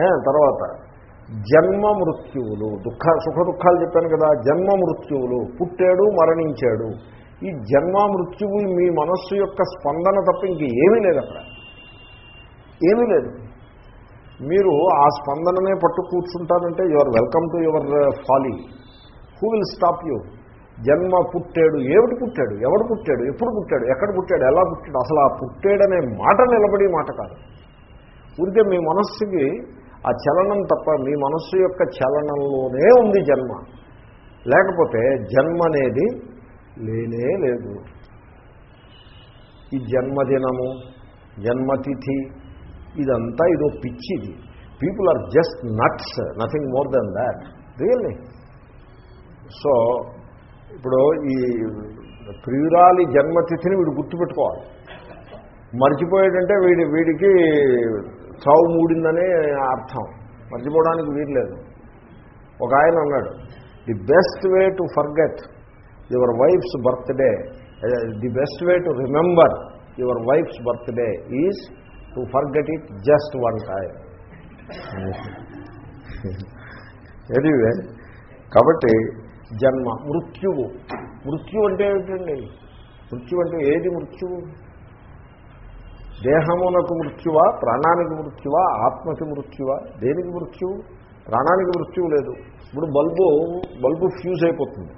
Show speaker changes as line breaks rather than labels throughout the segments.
తర్వాత జన్మ మృత్యువులు దుఃఖ సుఖ దుఃఖాలు చెప్పాను కదా జన్మ మృత్యువులు పుట్టాడు మరణించాడు. ఈ జన్మ మృత్యువు మీ మనస్సు యొక్క స్పందన తప్ప ఇంక ఏమీ లేదు అక్కడ. ఏమీ లేదు. మీరు ఆ స్పందననే పట్టు కూర్చుంటారంటే you're welcome to your folly who will stop you జన్మ పుట్టాడు. ఏమిటి పుట్టాడు? ఎవడు పుట్టాడు? ఎప్పుడు పుట్టాడు? ఎక్కడ పుట్టాడు? ఎలా పుట్టాడు? అసలు ఆ పుట్టాడనే మాట నిలబడి మాట కాదు. ఉంటే మీ మనస్సుకి ఆ చలనం తప్ప మీ మనస్సు యొక్క చలనంలోనే ఉంది జన్మ. లేకపోతే జన్మ అనేది లేనే లేదు. ఈ జన్మదినము జన్మతిథి ఇదంతా ఇదో పిచ్చిది. People are just nuts nothing more than that really so ఇప్పుడు ఈ ప్రియురాలి జన్మతిథిని వీడు గుర్తుపెట్టుకోవాలి. మర్చిపోయాడంటే వీడి వీడికి చావు మూడిందనే అర్థం. మర్చిపోవడానికి వీల్లేదు. ఒక ఆయన అన్నాడు the best way to forget your wife's birthday the best way to remember your wife's birthday is to forget it just one time anyway కాబట్టి జన్మ మృత్యువు. మృత్యు అంటే ఏమిటండి? మృత్యు అంటే ఏది? మృత్యువు? దేహమునకు మృత్యువా ప్రాణానికి మృత్యువా ఆత్మకి మృత్యువా? దేనికి మృత్యువు? ప్రాణానికి మృత్యువు లేదు. ఇప్పుడు బల్బు బల్బు ఫ్యూజ్ అయిపోతుంది.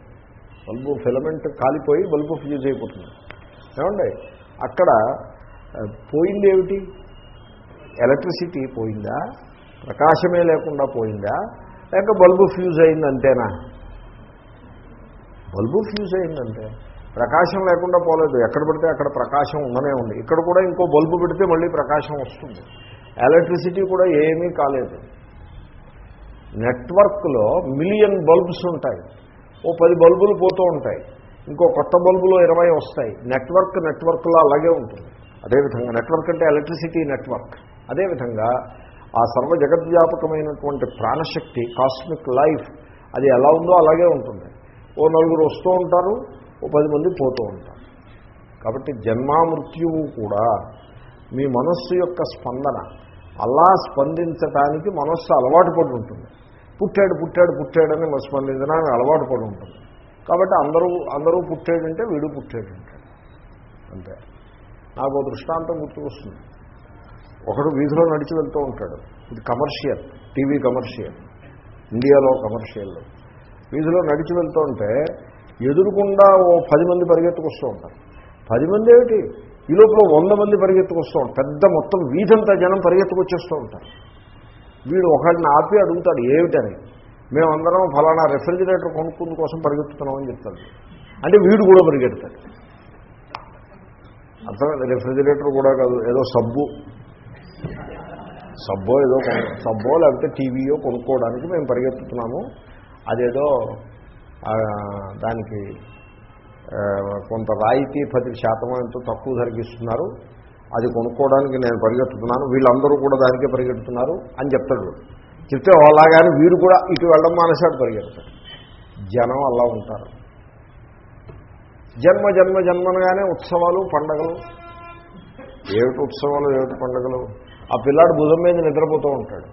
బల్బు ఫిలమెంట్ కాలిపోయి బల్బు ఫ్యూజ్ అయిపోతుంది. ఏమండి? అక్కడ పోయింది ఏమిటి? ఎలక్ట్రిసిటీ పోయిందా? ప్రకాశమే లేకుండా పోయిందా? లేక బల్బు ఫ్యూజ్ అయింది అంతేనా బల్బు ఫ్యూజ్ అయిందంటే ప్రకాశం లేకుండా పోలేదు. ఎక్కడ పడితే అక్కడ ప్రకాశం ఉండనే ఉంది. ఇక్కడ కూడా ఇంకో బల్బు పెడితే మళ్ళీ ప్రకాశం వస్తుంది. ఎలక్ట్రిసిటీ కూడా ఏమీ కాలేదు. నెట్వర్క్లో మిలియన్ బల్బ్స్ ఉంటాయి. ఓ పది బల్బులు పోతూ ఉంటాయి. ఇంకో కొత్త బల్బులో ఇరవై వస్తాయి. నెట్వర్క్ నెట్వర్క్లో అలాగే ఉంటుంది. అదేవిధంగా నెట్వర్క్ అంటే ఎలక్ట్రిసిటీ నెట్వర్క్. అదేవిధంగా ఆ సర్వ జగద్వ్యాపకమైనటువంటి ప్రాణశక్తి కాస్మిక్ లైఫ్ అది ఎలా ఉందో అలాగే ఉంటుంది. ఓ నలుగురు వస్తూ ఉంటారు. ఓ పది మంది పోతూ ఉంటారు. కాబట్టి జన్మామృత్యువు కూడా మీ మనస్సు యొక్క స్పందన అలా స్పందించటానికి మనస్సు అలవాటు పడి ఉంటుంది పుట్టాడు పుట్టాడు పుట్టాడని స్పందించడానికి అలవాటు పడి ఉంటుంది కాబట్టి అందరూ అందరూ పుట్టాడంటే వీడు పుట్టాడంటాడు అంతే. నాకు దృష్టాంతం గుర్తుకొస్తుంది. ఒకడు వీధిలో నడిచి వెళ్తూ ఉంటాడు. ఇది కమర్షియల్ టీవీ కమర్షియల్ ఇండియాలో కమర్షియల్. వీధిలో నడిచి వెళ్తూ ఉంటే ఎదురుకుండా ఓ పది మంది పరిగెత్తుకొస్తూ ఉంటారు. పది మంది ఏమిటి? ఈ లోపల వంద మంది పరిగెత్తుకొస్తూ ఉంటారు. పెద్ద మొత్తం వీధంతా జనం పరిగెత్తుకొచ్చేస్తూ ఉంటారు. వీడు ఒకడిని ఆపి అడుగుతాడు ఏమిటని? మేమందరం ఫలానా రెఫ్రిజిరేటర్ కొనుక్కుందు కోసం పరిగెత్తుతున్నామని చెప్తాడు. అంటే వీడు కూడా పరిగెడతాడు అర్థం రెఫ్రిజిరేటర్ కూడా కాదు ఏదో సబ్బు. సబ్బో ఏదో సబ్బో లేకపోతే టీవీయో కొనుక్కోవడానికి మేము పరిగెత్తుతున్నాము. అదేదో దానికి కొంత రాయితీ పది శాతం ఎంతో తక్కువ ధరికిస్తున్నారు అది కొనుక్కోవడానికి నేను పరిగెత్తుతున్నాను. వీళ్ళందరూ కూడా దానికే పరిగెడుతున్నారు అని చెప్తాడు. చెప్తే అలాగానే వీరు కూడా ఇటు వెళ్ళడం మానేశాడు పరిగెడతాడు జనం అలా ఉంటారు. జన్మ జన్మ జన్మనగానే ఉత్సవాలు పండగలు. ఏమిటి ఉత్సవాలు ఏమిటి పండగలు? ఆ పిల్లాడు భుజం మీద నిద్రపోతూ ఉంటాడు.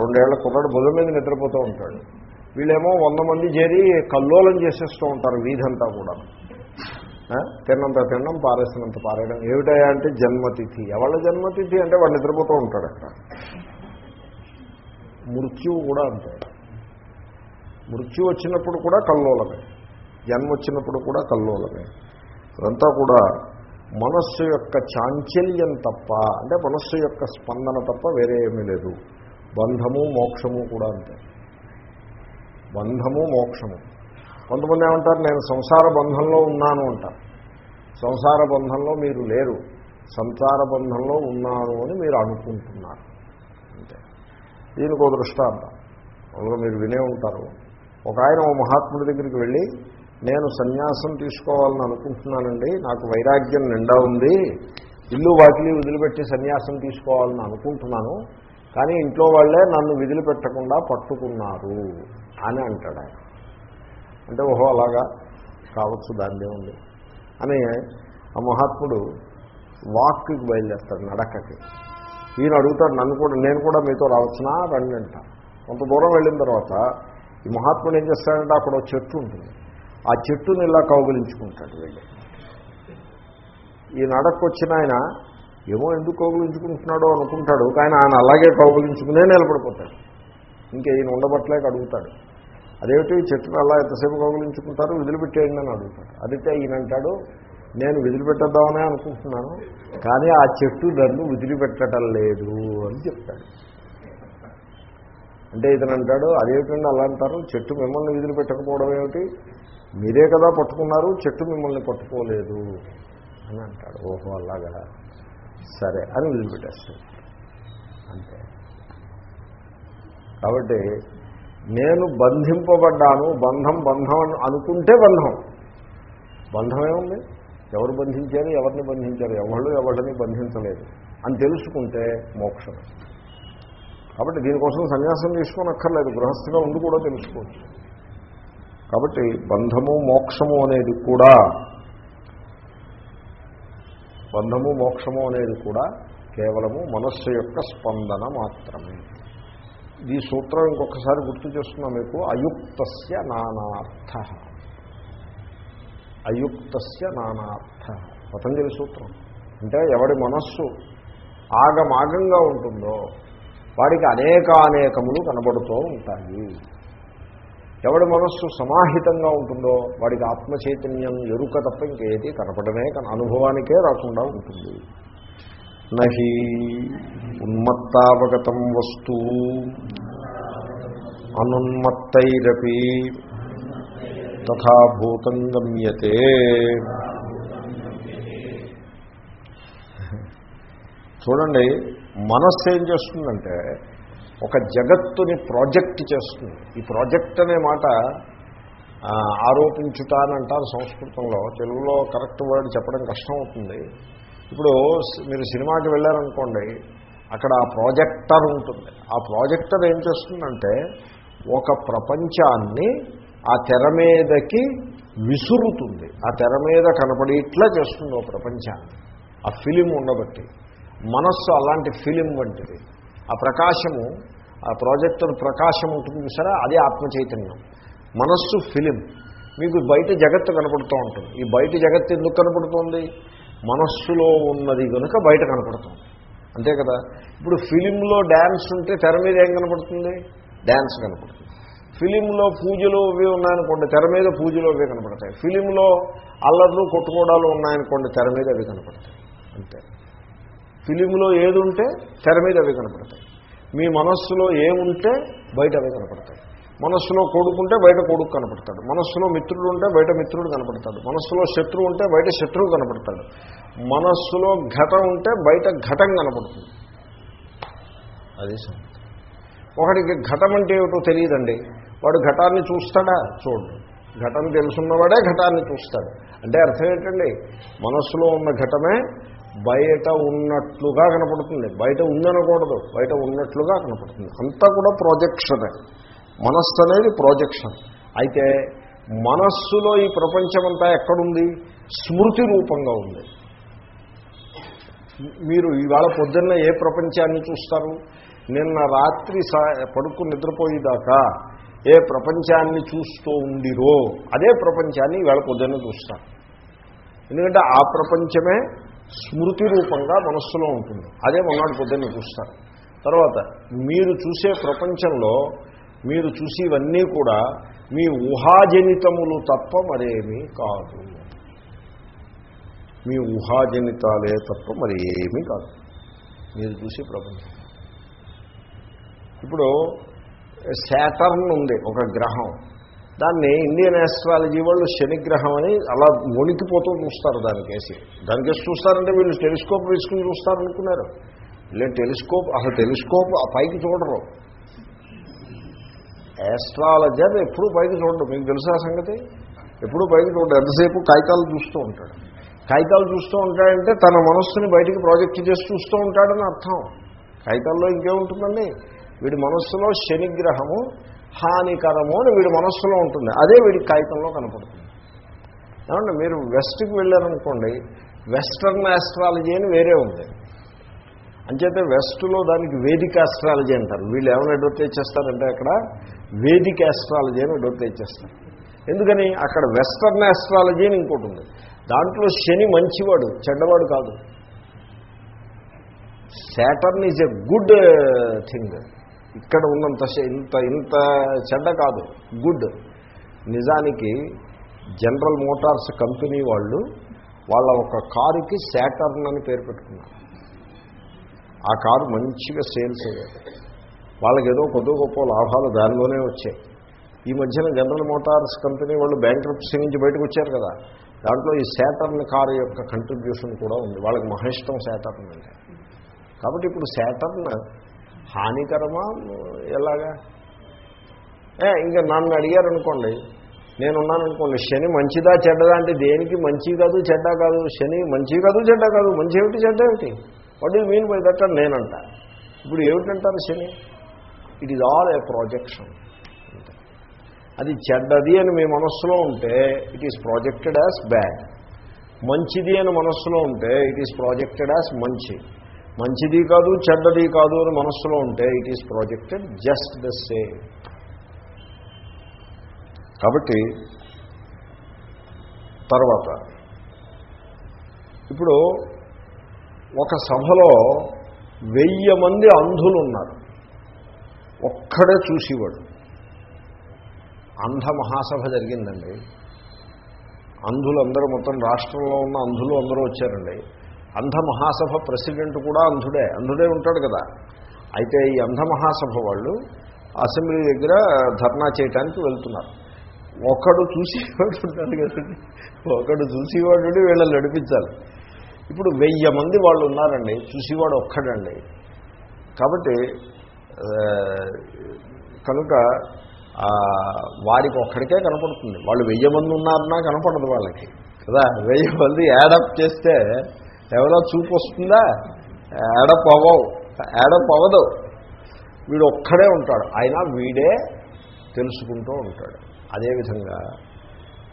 రెండేళ్ళ కుర్రాడు భుజం మీద నిద్రపోతూ ఉంటాడు. వీళ్ళేమో వంద మంది చేరి కల్లోలం చేసేస్తూ ఉంటారు వీధంతా కూడా. తిన్నంత తిన్నం పారేసినంత పారేయడం. ఏమిటయా అంటే జన్మతిథి. ఎవళ్ళ జన్మతిథి అంటే వాడు నిద్రపోతూ ఉంటాడు అక్కడ. మృత్యువు కూడా అంతే. మృత్యు వచ్చినప్పుడు కూడా కల్లోలమే. జన్మ వచ్చినప్పుడు కూడా కల్లోలమే. ఇదంతా కూడా మనస్సు యొక్క చాంచల్యం తప్ప అంటే మనస్సు యొక్క స్పందన తప్ప వేరే ఏమీ లేదు. బంధము మోక్షము కూడా అంతే. బంధము మోక్షము. కొంతమంది ఏమంటారు నేను సంసార బంధంలో ఉన్నాను అంటారు. సంసార బంధంలో మీరు లేరు. సంసార బంధంలో ఉన్నాను అని మీరు అనుకుంటున్నారు. అంతే. దీనికి ఒక దృష్టాంతం. మీరు వినే ఉంటారు. ఒక ఆయన ఓ మహాత్ముడి దగ్గరికి వెళ్ళి నేను సన్యాసం తీసుకోవాలని అనుకుంటున్నానండి. నాకు వైరాగ్యం నిండా ఉంది. ఇల్లు వాకిలి వదిలిపెట్టి సన్యాసం తీసుకోవాలని అనుకుంటున్నాను. కానీ ఇంట్లో వాళ్ళే నన్ను వదిలిపెట్టకుండా పట్టుకున్నారు. అని అంటాడు ఆయన. అంటే ఓహో అలాగా? కావచ్చు దాన్నే ఉంది. అని ఆ మహాత్ముడు వాక్కి బయలుదేస్తాడు నడకకి. ఈయన అడుగుతాడు నన్ను కూడా నేను కూడా మీతో రావచ్చునా? రండి అంట. కొంత దూరం వెళ్ళిన తర్వాత ఈ మహాత్ముడు ఏం చేస్తాడంటే అక్కడ ఒక చెట్టు ఉంటుంది. ఆ చెట్టుని ఇలా కౌగులించుకుంటాడు వెళ్ళి ఈ నడకొచ్చిన ఆయన ఏమో ఎందుకు కౌగులించుకుంటున్నాడో అనుకుంటాడు కానీ ఆయన అలాగే కౌగులించుకునే నిలబడిపోతాడు. ఇంకా ఈయన ఉండబట్టలేక అడుగుతాడు. అదేమిటి? చెట్టును అలా ఎంతసేపు కౌగులించుకుంటారు వదిలిపెట్టేయండి అని అడుగుతాడు. అదితే ఈయన అంటాడు నేను వదిలిపెట్టద్దామనే అనుకుంటున్నాను కానీ ఆ చెట్టు నన్ను వదిలిపెట్టడం లేదు అని చెప్తాడు. అంటే ఇతను అంటాడు అదేమిటండి అలా అంటారు? చెట్టు మిమ్మల్ని వదిలిపెట్టకపోవడం ఏమిటి? మీరే కదా పట్టుకున్నారు చెట్టు మిమ్మల్ని పట్టుకోలేదు అని అంటాడు. ఓహో అలాగా? సరే అని వదిలిపెట్టేస్తాడు అంతే. కాబట్టి నేను బంధింపబడ్డాను బంధం బంధం అని అనుకుంటే బంధం. బంధమే ఉంది. ఎవరు బంధించారు ఎవరిని బంధించారు ఎవళ్ళు ఎవరిని బంధించలేదు. అని తెలుసుకుంటే మోక్షం కాబట్టి దీనికోసం సన్యాసం తీసుకోనక్కర్లేదు. గృహస్థిగా ఉండి కూడా తెలుసుకోవచ్చు. కాబట్టి బంధము మోక్షము అనేది కూడా బంధము మోక్షము అనేది కూడా కేవలము మనస్సు యొక్క స్పందన మాత్రమే. ఈ సూత్రం ఇంకొకసారి గుర్తు చేస్తున్నా మీకు. అయుక్తస్య నానార్థ. అయుక్తస్య నానార్థ. పతంజలి సూత్రం. అంటే ఎవడి మనస్సు ఆగమాగంగా ఉంటుందో వాడికి అనేకానేకములు కనబడుతూ ఉంటాయి. ఎవడి మనస్సు సమాహితంగా ఉంటుందో వాడికి ఆత్మ చైతన్యం ఎరుక తప్ప ఇంకేది కనపడమే అనుభవానికే రాకుండా ఉంటుంది. నహి ఉన్మత్తావగతం వస్తు అనున్మత్తైరపి తథాభూతం గమ్యతే. చూడండి మనస్సు ఏం చేస్తుందంటే ఒక జగత్తుని ప్రాజెక్ట్ చేస్తుంది. ఈ ప్రాజెక్ట్ అనే మాట ఆ, ఆరోపించుట అని అంటారు సంస్కృతంలో. తెలుగులో కరెక్ట్ వర్డ్ చెప్పడం కష్టం అవుతుంది. ఇప్పుడు మీరు సినిమాకి వెళ్ళారనుకోండి అక్కడ ఆ ప్రాజెక్టర్ ఉంటుంది. ఆ ప్రాజెక్టర్ ఏం చేస్తుందంటే ఒక ప్రపంచాన్ని ఆ తెర మీదకి విసురుతుంది. ఆ తెర మీద కనపడి ఇట్లా చేస్తుంది ఓ ప్రపంచాన్ని. ఆ ఫిలిం ఉండబట్టి. మనస్సు అలాంటి ఫిలిం వంటిది. ఆ ప్రకాశము ఆ ప్రాజెక్టర్ ప్రకాశం ఉంటుంది సరే అదే ఆత్మ చైతన్యం. మనస్సు ఫిలిం. మీకు బయట జగత్తు కనపడుతూ ఉంటుంది. ఈ బయట జగత్తు ఎందుకు కనపడుతుంది? మనస్సులో ఉన్నది కనుక బయట కనపడుతుంది. అంతే కదా? ఇప్పుడు ఫిలింలో డ్యాన్స్ ఉంటే తెర మీద ఏం కనపడుతుంది? డ్యాన్స్ కనపడుతుంది. ఫిలింలో పూజలు అవి ఉన్నాయనుకోండి తెర మీద పూజలు అవి కనపడతాయి. ఫిలింలో అల్లర్లు కొట్టుకోవడాలు ఉన్నాయనుకోండి తెర మీద అవి కనపడతాయి. అంతే. ఫిలింలో ఏది ఉంటే తెర మీద అవి కనపడతాయి. మీ మనస్సులో ఏముంటే బయట అవి కనపడతాయి. మనస్సులో కొడుకుంటే బయట కొడుకు కనపడతాడు. మనస్సులో మిత్రుడు ఉంటే బయట మిత్రుడు కనపడతాడు. మనస్సులో శత్రువు ఉంటే బయట శత్రువు కనపడతాడు. మనస్సులో ఘటం ఉంటే బయట ఘటం కనపడుతుంది. అదే సార్ ఒకడికి ఘటం అంటే ఏమిటో తెలియదండి. వాడు ఘటాన్ని చూస్తాడా? చూడు. ఘటం తెలుసున్నవాడే ఘటాన్ని చూస్తాడు. అంటే అర్థం ఏంటండి? మనస్సులో ఉన్న ఘటమే బయట ఉన్నట్లుగా కనపడుతుంది. బయట ఉందనకూడదు. బయట ఉన్నట్లుగా కనపడుతుంది. అంతా కూడా ప్రాజెక్షనే. మనస్సు అనేది ప్రాజెక్షన్ అయితే మనస్సులో ఈ ప్రపంచమంతా ఎక్కడుంది? స్మృతి రూపంగా ఉంది. మీరు ఇవాళ పొద్దున్న ఏ ప్రపంచాన్ని చూస్తారు? నిన్న రాత్రి సా నిద్రపోయేదాకా ఏ ప్రపంచాన్ని చూస్తూ ఉండిరో అదే ప్రపంచాన్ని ఇవాళ పొద్దున్న చూస్తారు. ఎందుకంటే ఆ ప్రపంచమే స్మృతి రూపంగా మనస్సులో ఉంటుంది. అదే మొన్నటి పొద్దున్న చూస్తారు. తర్వాత మీరు చూసే ప్రపంచంలో మీరు చూసేవన్నీ కూడా మీ ఊహాజనితములు తప్ప మరేమీ కాదు. మీ ఊహాజనితాలే తప్ప మరి ఏమీ కాదు. మీరు చూసి ప్రపంచం. ఇప్పుడు శాటర్న్ ఉంది ఒక గ్రహం. దాన్ని ఇండియన్ ఆస్ట్రాలజీ వాళ్ళు శనిగ్రహం అని అలా వణికిపోతూ చూస్తారు దానికేసి దానికేసి చూస్తారంటే వీళ్ళు టెలిస్కోప్ వేసుకుని చూస్తారనుకున్నారు. వీళ్ళు టెలిస్కోప్? అసలు టెలిస్కోప్ ఆ పైకి చూడరు. యాస్ట్రాలజర్ ఎప్పుడూ పైకి చూడడు. మీకు తెలుసా సంగతి? ఎప్పుడూ పైకి చూడడు. ఎంతసేపు కాగితాలు చూస్తూ ఉంటాడు. కాగితాలు చూస్తూ ఉంటాడంటే తన మనస్సుని బయటికి ప్రాజెక్ట్ చేసి చూస్తూ ఉంటాడని అర్థం. కాగితాల్లో ఇంకేముంటుందండి? వీడి మనస్సులో శనిగ్రహము హానికరము అని వీడి మనస్సులో ఉంటుంది. అదే వీడి కాగితంలో కనపడుతుంది. ఏమంటే మీరు వెస్ట్కి వెళ్ళారనుకోండి వెస్ట్రన్ ఆస్ట్రాలజీ అని వేరే ఉంది. అంచేతే వెస్ట్లో దానికి వేదిక ఆస్ట్రాలజీ అంటారు. వీళ్ళు ఏమైనా అడ్వర్టైజ్ చేస్తారంటే అక్కడ వేదిక ఆస్ట్రాలజీ అని అడ్వర్టైజ్ చేస్తారు. ఎందుకని? అక్కడ వెస్టర్న్ ఆస్ట్రాలజీ అని ఇంకోటి ఉంది. దాంట్లో శని మంచివాడు చెడ్డవాడు కాదు. Saturn is a good thing ఇక్కడ ఉన్నంత ఇంత ఇంత చెడ్డ కాదు. గుడ్ నిజానికి జనరల్ మోటార్స్ కంపెనీ వాళ్ళు వాళ్ళ ఒక కారుకి శాటర్న్ అని పేరు పెట్టుకున్నారు. ఆ కారు మంచిగా సేల్స్ అయ్యాయి. వాళ్ళకి ఏదో కొద్ది గొప్ప లాభాలు దానిలోనే వచ్చాయి. ఈ మధ్యన జనరల్ మోటార్స్ కంపెనీ వాళ్ళు బ్యాంక్రప్సీ నుంచి బయటకు వచ్చారు కదా. దాంట్లో ఈ శాటర్న్ కారు యొక్క కంట్రిబ్యూషన్ కూడా ఉంది. వాళ్ళకి మహిష్టం శాటర్న్ అంటే. కాబట్టి ఇప్పుడు శాటర్న్ హానికరమా? ఎలాగా? ఏ ఇంకా నన్ను అడిగారు అనుకోండి అనుకోండి శని మంచిదా చెడ్డదా? అంటే దేనికి మంచి కాదు చెడ్డ కాదు శని మంచి కాదు చెడ్డ కాదు మంచి ఏమిటి చెడ్డ ఏమిటి? What is mean by that అని నేనంట. ఇప్పుడు ఏమిటంటారు Shani? It is all a projection అది చెడ్డది అని మీ మనస్సులో ఉంటే it is projected as bad మంచిది అని మనస్సులో ఉంటే ఇట్ ఈస్ ప్రాజెక్టెడ్ యాజ్ మంచి. మంచిది కాదు చెడ్డది కాదు అని మనస్సులో ఉంటే it is projected just the same కాబట్టి తర్వాత ఇప్పుడు ఒక సభలో వెయ్యి మంది అంధులు ఉన్నారు ఒక్కడే చూసేవాడు. అంధ మహాసభ జరిగిందండి. అంధులు అందరూ మొత్తం రాష్ట్రంలో ఉన్న అంధులు అందరూ వచ్చారండి. అంధ మహాసభ ప్రెసిడెంట్ కూడా అంధుడే అంధుడే ఉంటాడు కదా. అయితే ఈ అంధ మహాసభ వాళ్ళు అసెంబ్లీ దగ్గర ధర్నా చేయడానికి వెళ్తున్నారు. ఒకడు చూసేవాడు ఉంటాడు కదండి. ఒకడు చూసేవాడు వీళ్ళని నడిపించాలి. ఇప్పుడు వెయ్యి మంది వాళ్ళు ఉన్నారండి చూసేవాడు ఒక్కడండి. కాబట్టి కనుక ఆ, వాడికి ఒక్కడికే కనపడుతుంది. వాళ్ళు వెయ్యి మంది ఉన్నారన్నా కనపడదు వాళ్ళకి కదా? వెయ్యి మంది యాడప్ చేస్తే ఎవరో చూపు వస్తుందా? యాడప్ అవ్వవు యాడప్ అవ్వదు. వీడు ఒక్కడే ఉంటాడు అయినా వీడే తెలుసుకుంటూ ఉంటాడు. అదేవిధంగా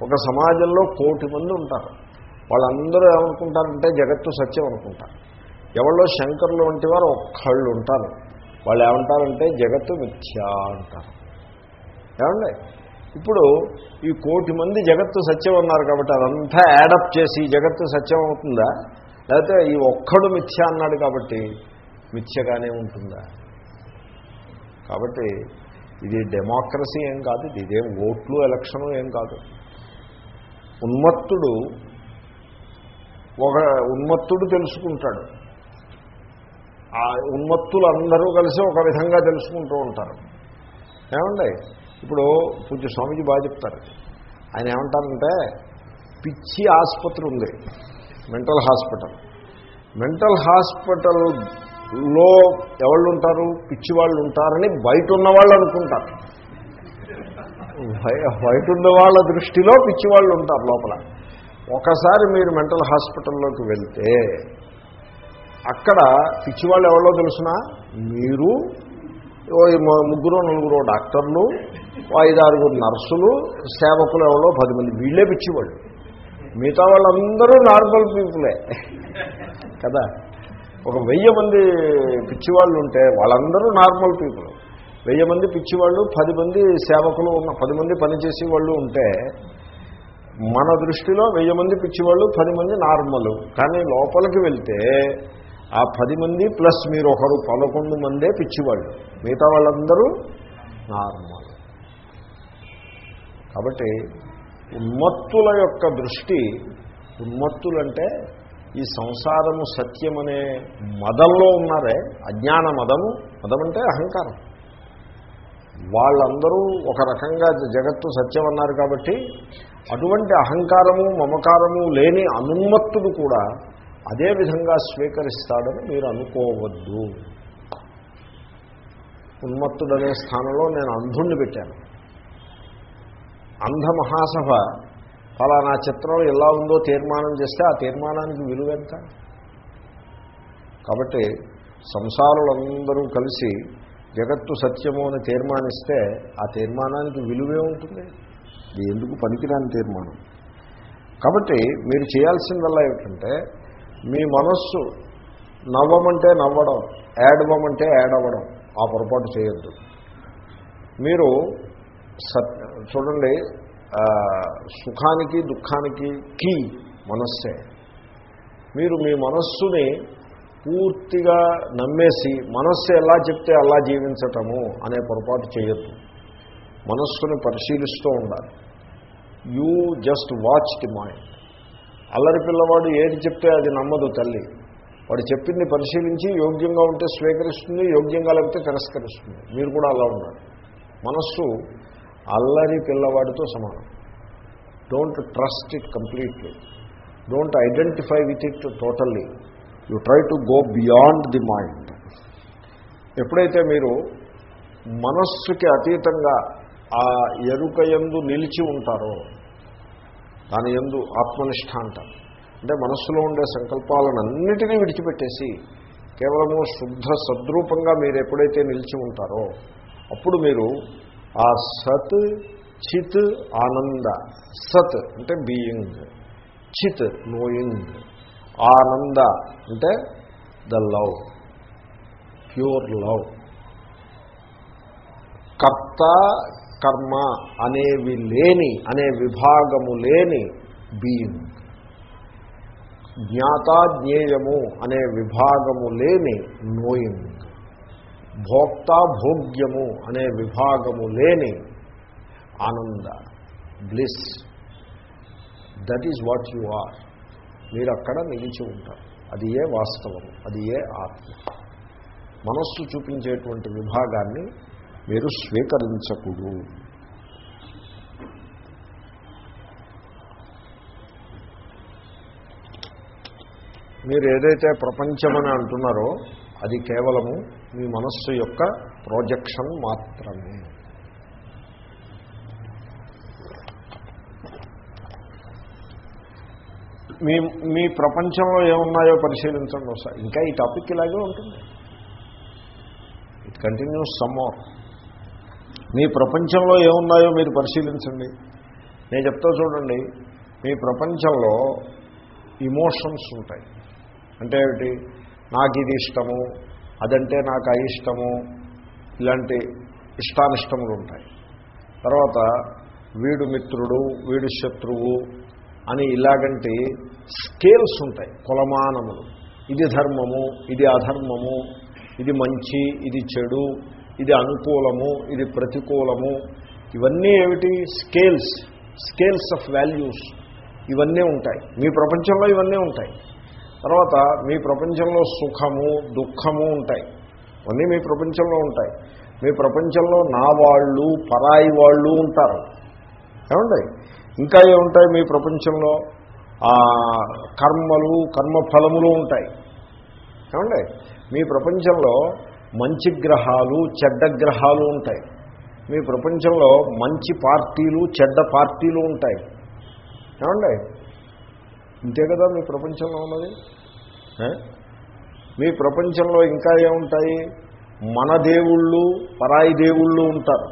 ఒక సమాజంలో కోటి మంది ఉంటారు. వాళ్ళందరూ ఏమనుకుంటారంటే జగత్తు సత్యం అనుకుంటారు. ఎవరో శంకరులు వంటి వారు ఒక్కళ్ళు ఉంటారు. వాళ్ళు ఏమంటారంటే జగత్తు మిథ్యా అంటారు. ఏమండి? ఇప్పుడు ఈ కోటి మంది జగత్తు సత్యం అన్నారు కాబట్టి అదంతా యాడప్ చేసి జగత్తు సత్యం అవుతుందా? లేకపోతే ఈ ఒక్కడు మిథ్య అన్నాడు కాబట్టి మిథ్యగానే ఉంటుందా? కాబట్టి ఇది డెమోక్రసీ ఏం కాదు ఇది ఇదేం ఓట్లు ఎలక్షను ఏం కాదు. ఉన్మత్తుడు ఒక ఉన్మత్తుడు తెలుసుకుంటాడు. ఆ ఉన్మత్తులు అందరూ కలిసి ఒక విధంగా తెలుసుకుంటూ ఉంటారు. ఏమండి? ఇప్పుడు పూజ స్వామీజీ బాగా చెప్తారు. ఆయన ఏమంటారంటే పిచ్చి ఆసుపత్రి ఉంది మెంటల్ హాస్పిటల్. మెంటల్ హాస్పిటల్లో ఎవళ్ళు ఉంటారు పిచ్చి వాళ్ళు ఉంటారని బయట ఉన్న వాళ్ళు అనుకుంటారు. బయట ఉన్న వాళ్ళ దృష్టిలో పిచ్చి వాళ్ళు ఉంటారు లోపల. ఒకసారి మీరు మెంటల్ హాస్పిటల్లోకి వెళ్తే అక్కడ పిచ్చివాళ్ళు ఎవరో తెలుసిన? మీరు ఓ ముగ్గురు నలుగురు డాక్టర్లు ఐదారుగురు నర్సులు సేవకులు ఎవరో పది మంది. వీళ్ళే పిచ్చివాళ్ళు. మిగతా వాళ్ళందరూ నార్మల్ పీపులే. కదా? ఒక వెయ్యి మంది పిచ్చివాళ్ళు ఉంటే వాళ్ళందరూ నార్మల్ పీపుల్. వెయ్యి మంది పిచ్చివాళ్ళు పది మంది సేవకులు ఉన్న పది మంది పనిచేసే వాళ్ళు ఉంటే మన దృష్టిలో వెయ్యి మంది పిచ్చివాళ్ళు పది మంది నార్మల్. కానీ లోపలికి వెళ్తే ఆ పది మంది ప్లస్ మీరు ఒకరు పదకొండు మందే పిచ్చివాళ్ళు. మిగతా వాళ్ళందరూ నార్మల్. కాబట్టి ఉన్మత్తుల యొక్క దృష్టి ఉన్మత్తులంటే ఈ సంసారము సత్యమనే మదంలో ఉన్నారే అజ్ఞాన మదము మదం అంటే అహంకారం. వాళ్ళందరూ ఒక రకంగా జగత్తు సత్యం అన్నారు కాబట్టి అటువంటి అహంకారము మమకారము లేని అనున్మత్తుడు కూడా అదే విధంగా స్వీకరిస్తాడని మీరు అనుకోవద్దు. ఉన్మత్తుడనే స్థానంలో నేను అంధుణ్ణి పెట్టాను. అంధ మహాసభ ఫలానా చిత్రం ఎలా ఉందో తీర్మానం చేస్తే ఆ తీర్మానానికి విలువెంత కాబట్టి సంసారులందరూ కలిసి జగత్తు సత్యము అని తీర్మానిస్తే ఆ తీర్మానానికి విలువే ఉంటుంది. ఇది ఎందుకు పనికిరాని తీర్మానం? కాబట్టి మీరు చేయాల్సిందల్లా ఏమిటంటే మీ మనస్సు నవ్వమంటే నవ్వడం ఏడవమంటే ఏడవడం ఆ పొరపాటు చేయొద్దు. మీరు సత్ చూడండి సుఖానికి దుఃఖానికి కీ మనస్సే. మీరు మీ మనస్సుని పూర్తిగా నమ్మేసి మనస్సు ఎలా చెప్తే అలా జీవించటము అనే పొరపాటు చేయొద్దు. మనస్సుని పరిశీలిస్తూ ఉండాలి. You just watch the mind. అల్లరి పిల్లవాడు ఏది చెప్తే అది నమ్మదు తల్లి. వాడు చెప్పింది పరిశీలించి యోగ్యంగా ఉంటే స్వీకరిస్తుంది యోగ్యంగా లేకపోతే తిరస్కరిస్తుంది. మీరు కూడా అలా ఉండాలి. మనస్సు అల్లరి పిల్లవాడితో సమానం. Don't trust it completely don't identify with it totally you try to go beyond the mind. ఎప్పుడైతే మీరు మనస్సుకి అతీతంగా ఆ ఎరుక ఎందు నిలిచి ఉంటారో దాని ఎందు ఆత్మనిష్ట అంటారు. అంటే మనస్సులో ఉండే సంకల్పాలన్నిటినీ విడిచిపెట్టేసి కేవలము శుద్ధ సద్రూపంగా మీరు ఎప్పుడైతే నిలిచి ఉంటారో అప్పుడు మీరు ఆ సత్ చిత్ ఆనంద సత్ అంటే బీయింగ్ చిత్ నోయింగ్ ఆనంద అంటే ద లవ్ ప్యూర్ లవ్. కర్త కర్మ అనేవి లేని అనే విభాగము లేని బీయింగ్ జ్ఞాతా జ్ఞేయము అనే విభాగము లేని నోయింగ్ భోక్త భోగ్యము అనే విభాగము లేని ఆనంద bliss that is what you are మీరు అక్కడ నిలిచి ఉంటారు. అది ఏ వాస్తవం? అది ఏ ఆత్మ? మనస్సు చూపించేటువంటి విభాగాన్ని మీరు స్వీకరించకూడదు. మీరు ఏదైతే ప్రపంచమని అంటున్నారో అది కేవలము మీ మనస్సు యొక్క ప్రొజెక్షన్ మాత్రమే. మీ మీ ప్రపంచంలో ఏమున్నాయో పరిశీలించండి ఒకసారి. ఇంకా ఈ టాపిక్ ఇలాగే ఉంటుంది. ఇట్ కంటిన్యూస్ సమ్మోర్ మీ ప్రపంచంలో ఏమున్నాయో మీరు పరిశీలించండి. నేను చెప్తా చూడండి మీ ప్రపంచంలో ఇమోషన్స్ ఉంటాయి. అంటే ఏమిటి? నాకు ఇది ఇష్టము అదంటే నాకు అయిష్టము ఇలాంటి ఇష్టానిష్టములు ఉంటాయి. తర్వాత వీడు మిత్రుడు వీడు శత్రువు అని ఇలాగంటి స్కేల్స్ ఉంటాయి. కులమానములు. ఇది ధర్మము ఇది అధర్మము ఇది మంచి ఇది చెడు ఇది అనుకూలము ఇది ప్రతికూలము. ఇవన్నీ ఏమిటి? స్కేల్స్. Scales of values. ఇవన్నీ ఉంటాయి. మీ ప్రపంచంలో ఇవన్నీ ఉంటాయి. తర్వాత మీ ప్రపంచంలో సుఖము దుఃఖము ఉంటాయి. అన్నీ మీ ప్రపంచంలో ఉంటాయి. మీ ప్రపంచంలో నా వాళ్ళు పరాయి వాళ్ళు ఉంటారు. ఏమండి? ఇంకా ఏముంటాయి మీ ప్రపంచంలో? కర్మలు కర్మఫలములు ఉంటాయి. ఏమండి? మీ ప్రపంచంలో మంచి గ్రహాలు చెడ్డ గ్రహాలు ఉంటాయి. మీ ప్రపంచంలో మంచి పార్టీలు చెడ్డ పార్టీలు ఉంటాయి. ఏమండి? ఇంతే కదా మీ ప్రపంచంలో ఉన్నది? మీ ప్రపంచంలో ఇంకా ఏముంటాయి? మన దేవుళ్ళు పరాయి దేవుళ్ళు ఉంటారు.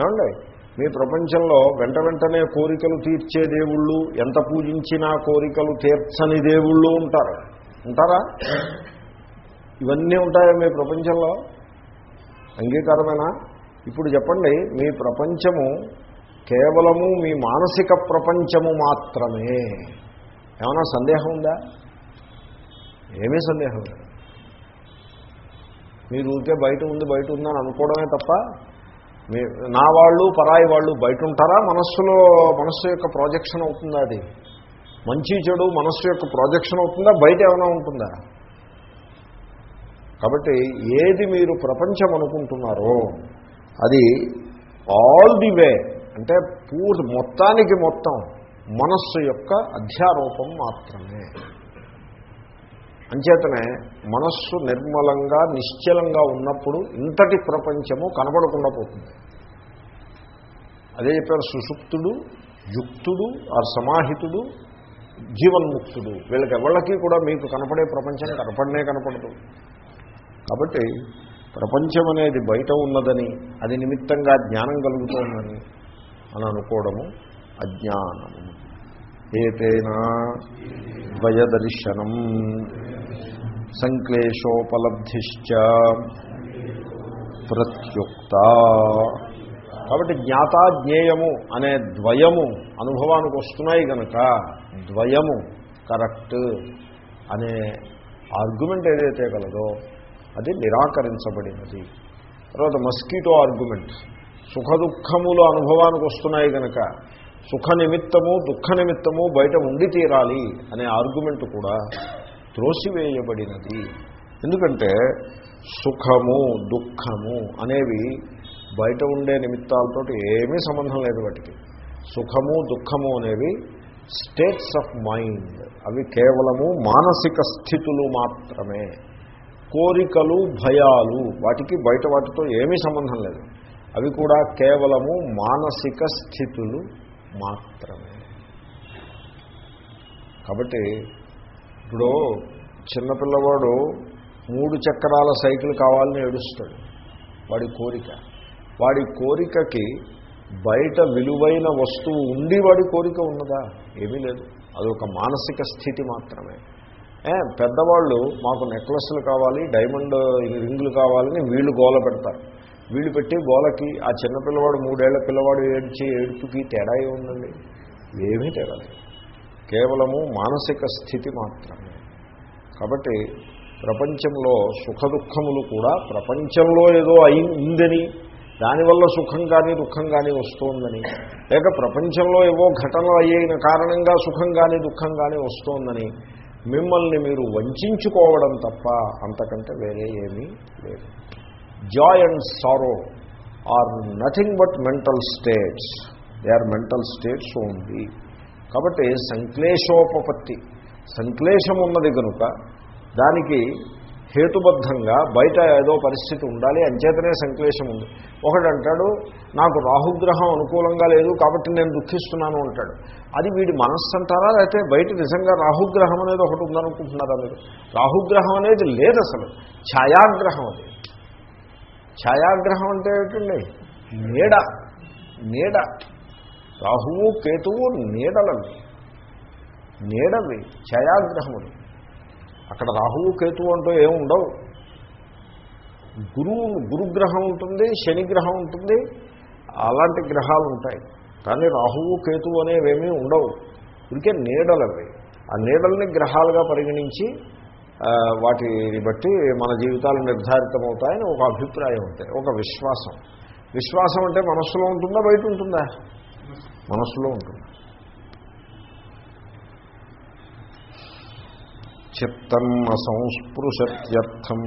ఏమండి? మీ ప్రపంచంలో వెంట వెంటనే కోరికలు తీర్చే దేవుళ్ళు ఎంత పూజించినా కోరికలు తీర్చని దేవుళ్ళు ఉంటారు. ఉంటారా? ఇవన్నీ ఉంటాయా మీ ప్రపంచంలో? అంగీకారమేనా? ఇప్పుడు చెప్పండి మీ ప్రపంచము కేవలము మీ మానసిక ప్రపంచము మాత్రమే. ఏమైనా సందేహం ఉందా? ఏమీ సందేహం లేదు. మీరు ఊరికే బయట ఉంది బయట ఉందని అనుకోవడమే తప్ప మీ నా వాళ్ళు పరాయి వాళ్ళు బయట ఉంటారా మనస్సులో మనస్సు యొక్క ప్రాజెక్షన్ అవుతుందా అది? మంచి చెడు మనస్సు యొక్క ప్రాజెక్షన్ అవుతుందా? బయట ఏమైనా ఉంటుందా? కాబట్టి ఏది మీరు ప్రపంచం అనుకుంటున్నారో అది ఆల్ ది వే అంటే పూర్తి మొత్తానికి మొత్తం మనస్సు యొక్క అధ్యారూపం మాత్రమే. అంచేతనే మనస్సు నిర్మలంగా నిశ్చలంగా ఉన్నప్పుడు ఇంతటి ప్రపంచము కనబడకుండా పోతుంది. అదే చెప్పారు సుషుప్తుడు యుక్తుడు ఆ సమాహితుడు జీవన్ముక్తుడు. వీళ్ళకి ఎవళ్ళకి కూడా మీకు కనపడే ప్రపంచం కనపడనే కనపడదు. కాబట్టి ప్రపంచం అనేది బయట ఉన్నదని అది నిమిత్తంగా జ్ఞానం కలుగుతోందని అని అనుకోవడము అజ్ఞానము. ఏతేనా ద్వయదర్శనం సంక్లేశోపలబ్ధిశ్చ ప్రత్యుక్త. కాబట్టి జ్ఞాతాజ్ఞేయము అనే ద్వయము అనుభవానికి వస్తున్నాయి కనుక ద్వయము కరెక్ట్ అనే ఆర్గ్యుమెంట్ ఏదైతే కలదో అది నిరాకరించబడినది. తర్వాత మస్కిటో ఆర్గ్యుమెంట్ సుఖ దుఃఖములు అనుభవానికి వస్తున్నాయి కనుక సుఖ నిమిత్తము దుఃఖ నిమిత్తము బయట ఉండి తీరాలి అనే ఆర్గ్యుమెంట్ కూడా త్రోసివేయబడినది. ఎందుకంటే సుఖము దుఃఖము అనేవి బయట ఉండే నిమిత్తాలతో ఏమీ సంబంధం లేదు వాటికి. సుఖము దుఃఖము అనేవి స్టేట్స్ ఆఫ్ మైండ్ అవి కేవలము మానసిక స్థితులు మాత్రమే. కోరికలు భయాలు వాటికి బయట వాటితో ఏమీ సంబంధం లేదు. అవి కూడా కేవలము మానసిక స్థితులు మాత్రమే. కాబట్టి ఇప్పుడు చిన్నపిల్లవాడు మూడు చక్రాల సైకిల్ కావాలని ఏడుస్తాడు. వాడి కోరిక. వాడి కోరికకి బయట విలువైన వస్తువు ఉండి వాడి కోరిక ఉన్నదా? ఏమీ లేదు. అదొక మానసిక స్థితి మాత్రమే. ఏ, పెద్దవాళ్ళు మాకు నెక్లెస్లు కావాలి డైమండ్ రింగులు కావాలని వీళ్ళు గోల పెడతారు. వీళ్ళు పెట్టి గోలకి ఆ చిన్నపిల్లవాడు మూడేళ్ళ పిల్లవాడు ఏడ్చి ఏడుపుకి తేడా ఉందండి? ఏమీ తేడా కేవలము మానసిక స్థితి మాత్రమే. కాబట్టి ప్రపంచంలో సుఖ దుఃఖములు కూడా ప్రపంచంలో ఏదో అయి ఉందని దానివల్ల సుఖం కానీ దుఃఖం కానీ వస్తోందని లేక ప్రపంచంలో ఏవో ఘటనలు అయ్యిన కారణంగా సుఖం కానీ దుఃఖం కానీ వస్తోందని మిమ్మల్ని మీరు వంచుకోవడం తప్ప అంతకంటే వేరే ఏమీ లేదు. Joy and sorrow are nothing but mental states they are mental states only కాబట్టి సంక్లేశోపపత్తి సంక్లేశం ఉన్నది కనుక దానికి హేతుబద్ధంగా బయట ఏదో పరిస్థితి ఉండాలి అంచేతనే సంక్లేశం ఉంది. ఒకడు అంటాడు నాకు రాహుగ్రహం అనుకూలంగా లేదు కాబట్టి నేను దుఃఖిస్తున్నాను అంటాడు. అది వీడి మనస్సు అంటారా? లేకపోతే బయట నిజంగా రాహుగ్రహం అనేది ఒకటి ఉందనుకుంటున్నారా మీరు? రాహుగ్రహం అనేది లేదు అసలు. ఛాయాగ్రహం అది. ఛాయాగ్రహం అంటే ఏమిటండి? నీడ. నీడ. రాహువు కేతువు నీడలవి నీడవి ఛాయాగ్రహములు. అక్కడ రాహువు కేతువు అంటూ ఏముండవు గురువు గురుగ్రహం ఉంటుంది శనిగ్రహం ఉంటుంది అలాంటి గ్రహాలు ఉంటాయి. కానీ రాహువు కేతువు అనేవేమీ ఉండవు. ఇదికే నీడలవి. ఆ నీడల్ని గ్రహాలుగా పరిగణించి వాటిని బట్టి మన జీవితాలు నిర్ధారితమవుతాయని ఒక అభిప్రాయం ఉంటాయి ఒక విశ్వాసం. విశ్వాసం అంటే మనస్సులో ఉంటుందా బయట ఉంటుందా? మనస్సులో ఉంటుంది? చిత్తన్న సంస్పృశత్యర్థం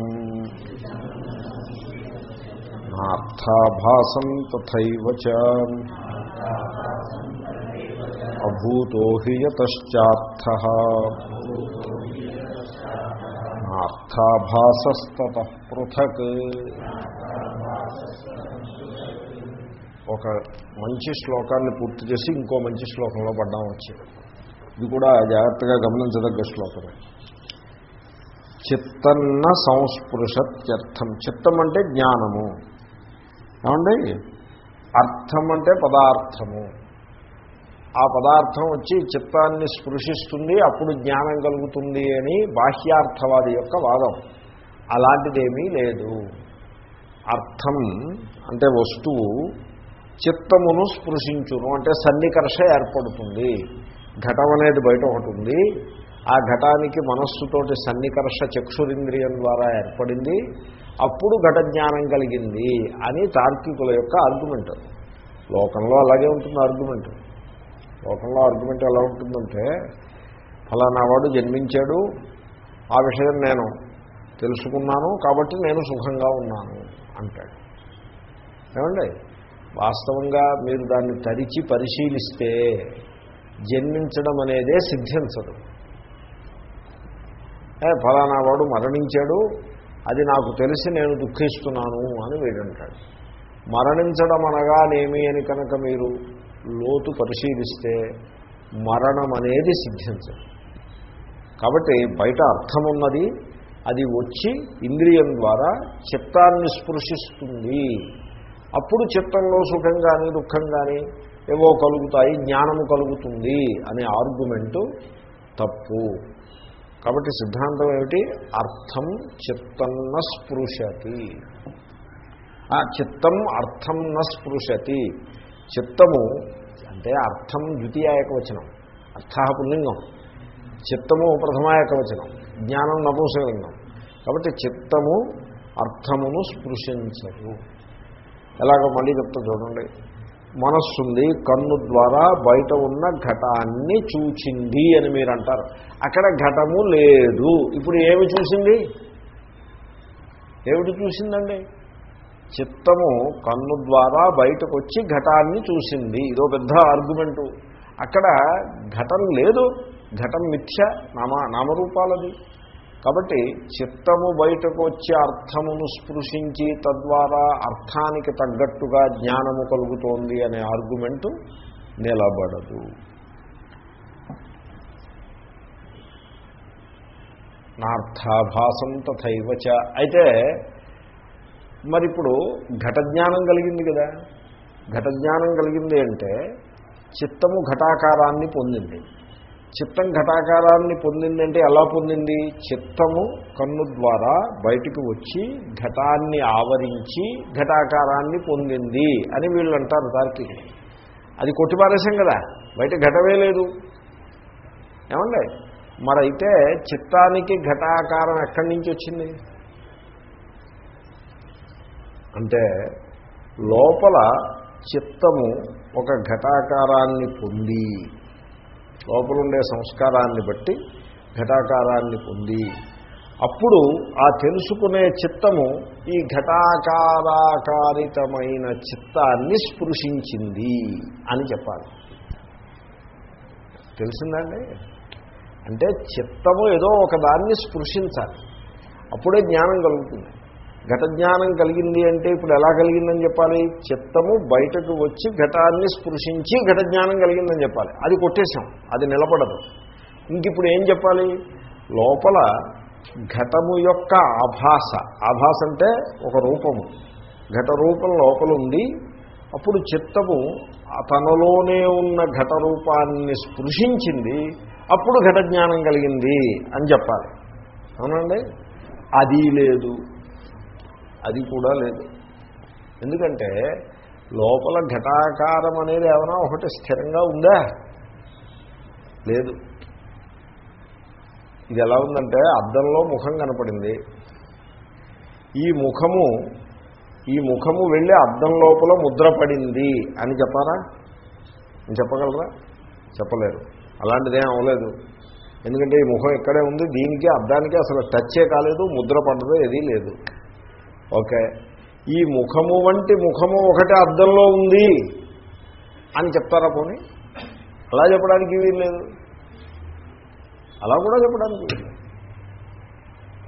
నార్థాభాసం తథైవ అభూతో హి యతశ్చార్థ. నార్థాభాసస్తత పృథక్. ఒక మంచి శ్లోకాన్ని పూర్తి చేసి ఇంకో మంచి శ్లోకంలో పడ్డాం వచ్చి. ఇది కూడా జాగ్రత్తగా గమనించదగ్గ శ్లోకమే. చిత్తన్న సంస్పృశత్యర్థం. చిత్తం అంటే జ్ఞానము. ఏమండి? అర్థం అంటే పదార్థము. ఆ పదార్థం వచ్చి చిత్తాన్ని స్పృశిస్తుంది అప్పుడు జ్ఞానం కలుగుతుంది అని బాహ్యార్థవాది యొక్క వాదం. అలాంటిదేమీ లేదు. అర్థం అంటే వస్తువు చిత్తమును స్పృశించును అంటే సన్నికర్ష ఏర్పడుతుంది. ఘటం అనేది బయట ఒకటి ఉంది. ఆ ఘటానికి మనస్సుతోటి సన్నికర్ష చక్షురింద్రియం ద్వారా ఏర్పడింది. అప్పుడు ఘట జ్ఞానం కలిగింది అని తార్కికుల యొక్క ఆర్గ్యుమెంట్ లోకంలో అలాగే ఉంటుంది ఆర్గ్యుమెంట్. లోకంలో ఆర్గ్యుమెంట్ ఎలా ఉంటుందంటే ఫలానా వాడు జన్మించాడు ఆ విషయం నేను తెలుసుకున్నాను కాబట్టి నేను సుఖంగా ఉన్నాను అంటాడు. ఏమండి? వాస్తవంగా మీరు దాన్ని తరిచి పరిశీలిస్తే జన్మించడం అనేదే సిద్ధించదు ఫలానా వాడు మరణించాడు అది నాకు తెలిసి నేను దుఃఖిస్తున్నాను అని వీడంటాడు. మరణించడం అనగానేమి అని కనుక మీరు లోతు పరిశీలిస్తే మరణం అనేది సిద్ధించదు కాబట్టి బయట అర్థం ఉన్నది అది వచ్చి ఇంద్రియం ద్వారా చిత్తాన్ని స్పృశిస్తుంది. అప్పుడు చిత్తంలో సుఖం కానీ దుఃఖం కానీ ఏవో కలుగుతాయి జ్ఞానము కలుగుతుంది అనే ఆర్గ్యుమెంటు తప్పు. కాబట్టి సిద్ధాంతం ఏమిటి? అర్థం చిత్తన్న స్పృశతి. ఆ చిత్తం అర్థం న స్పృశతి. చిత్తము అంటే అర్థం ద్వితీయ ఏకవచనం అర్థ పుల్లింగం. చిత్తము ప్రథమ ఏకవచనం జ్ఞానం నపూసలింగం కాబట్టి చిత్తము అర్థమును స్పృశించదు. ఎలాగో మళ్ళీ చెప్తా చూడండి. మనస్సుంది కన్ను ద్వారా బయట ఉన్న ఘటాన్ని చూచింది అని మీరు అంటారు అక్కడ ఘటము లేదు. ఇప్పుడు ఏమి చూసింది? ఏమిటి చూసిందండి? చిత్తము కన్ను ద్వారా బయటకు వచ్చి ఘటాన్ని చూసింది. ఇదో పెద్ద ఆర్గ్యుమెంటు. అక్కడ ఘటం లేదు. ఘటం మిథ్య. నామ నామరూపాలది. కాబట్టి చిత్తము బయటకు వచ్చి అర్థమును స్పృశించి తద్వారా అర్థానికి తగ్గట్టుగా జ్ఞానము కలుగుతోంది అనే ఆర్గ్యుమెంటు నిలబడదు. నార్థాభాసం తథైవచ అయితే మరి ఇప్పుడు ఘటజ్ఞానం కలిగింది కదా. ఘటజ్ఞానం కలిగింది అంటే చిత్తము ఘటాకారాన్ని పొందింది. చిత్తం ఘటాకారాన్ని పొందిందంటే ఎలా పొందింది? చిత్తము కన్ను ద్వారా బయటికి వచ్చి ఘటాన్ని ఆవరించి ఘటాకారాన్ని పొందింది అని వీళ్ళు అంటారు తార్కికి అది కొట్టిపారేశాం కదా. బయట ఘటమే లేదు. ఏమండి? మరైతే చిత్తానికి ఘటాకారం ఎక్కడి నుంచి వచ్చింది? అంటే లోపల చిత్తము ఒక ఘటాకారాన్ని పొంది లోపల ఉండే సంస్కారాన్ని బట్టి ఘటాకారాన్ని పొంది అప్పుడు ఆ తెలుసుకునే చిత్తము ఈ ఘటాకారాకారితమైన చిత్తాన్ని స్పృశించింది అని చెప్పాలి. తెలిసిందండి? అంటే చిత్తము ఏదో ఒకదాన్ని స్పృశించాలి. అప్పుడే జ్ఞానం కలుగుతుంది. ఘట జ్ఞానం కలిగింది అంటే ఇప్పుడు ఎలా కలిగిందని చెప్పాలి? చిత్తము బయటకు వచ్చి ఘటాన్ని స్పృశించి ఘట జ్ఞానం కలిగిందని చెప్పాలి. అది కొట్టేశాం. అది నిలబడదు. ఇంక ఇప్పుడు ఏం చెప్పాలి? లోపల ఘటము యొక్క ఆభాస ఆభాస అంటే ఒక రూపము. ఘట రూపం లోపల ఉంది. అప్పుడు చిత్తము తనలోనే ఉన్న ఘట రూపాన్ని స్పృశించింది. అప్పుడు ఘట జ్ఞానం కలిగింది అని చెప్పాలి. అవునండి? అది లేదు. అది కూడా లేదు. ఎందుకంటే లోపల ఘటాకారం అనేది ఏమైనా ఒకటి స్థిరంగా ఉందా? లేదు. ఇది ఎలా ఉందంటే అద్దంలో ముఖం కనపడింది. ఈ ముఖము ఈ ముఖము వెళ్ళి అద్దం లోపల ముద్ర పడింది అని చెప్పారా? చెప్పగలరా? చెప్పలేరు అలాంటిదేం అవ్వలేదు. ఎందుకంటే ఈ ముఖం ఇక్కడే ఉంది. దీనికి అద్దానికి అసలు టచ్చే కాలేదు ముద్ర పడ్డదో ఏదీ లేదు. ఓకే. ఈ ముఖము వంటి ముఖము ఒకటే అద్దంలో ఉంది అని చెప్తారా పోనీ? అలా చెప్పడానికి వీల్లేదు అలా కూడా చెప్పడానికి వీల్లేదు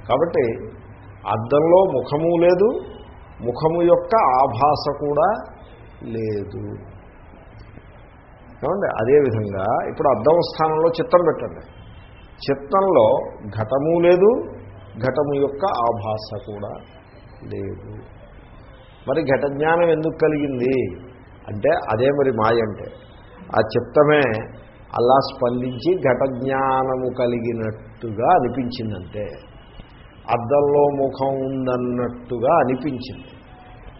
కాబట్టి అద్దంలో ముఖము లేదు ముఖము యొక్క ఆభాస కూడా లేదు. ఏమండి? అదేవిధంగా ఇప్పుడు అద్దం స్థానంలో చిత్తం పెట్టండి. చిత్తంలో ఘటము లేదు ఘటము యొక్క ఆభాస కూడా లేదు. మరి ఘట జ్ఞానం ఎందుకు కలిగింది? అంటే అదే మరి మాయ అంటే. ఆ చిత్తమే అలా స్పందించి ఘట జ్ఞానము కలిగినట్టుగా అనిపించిందంటే అద్దంలో ముఖం ఉందన్నట్టుగా అనిపించింది.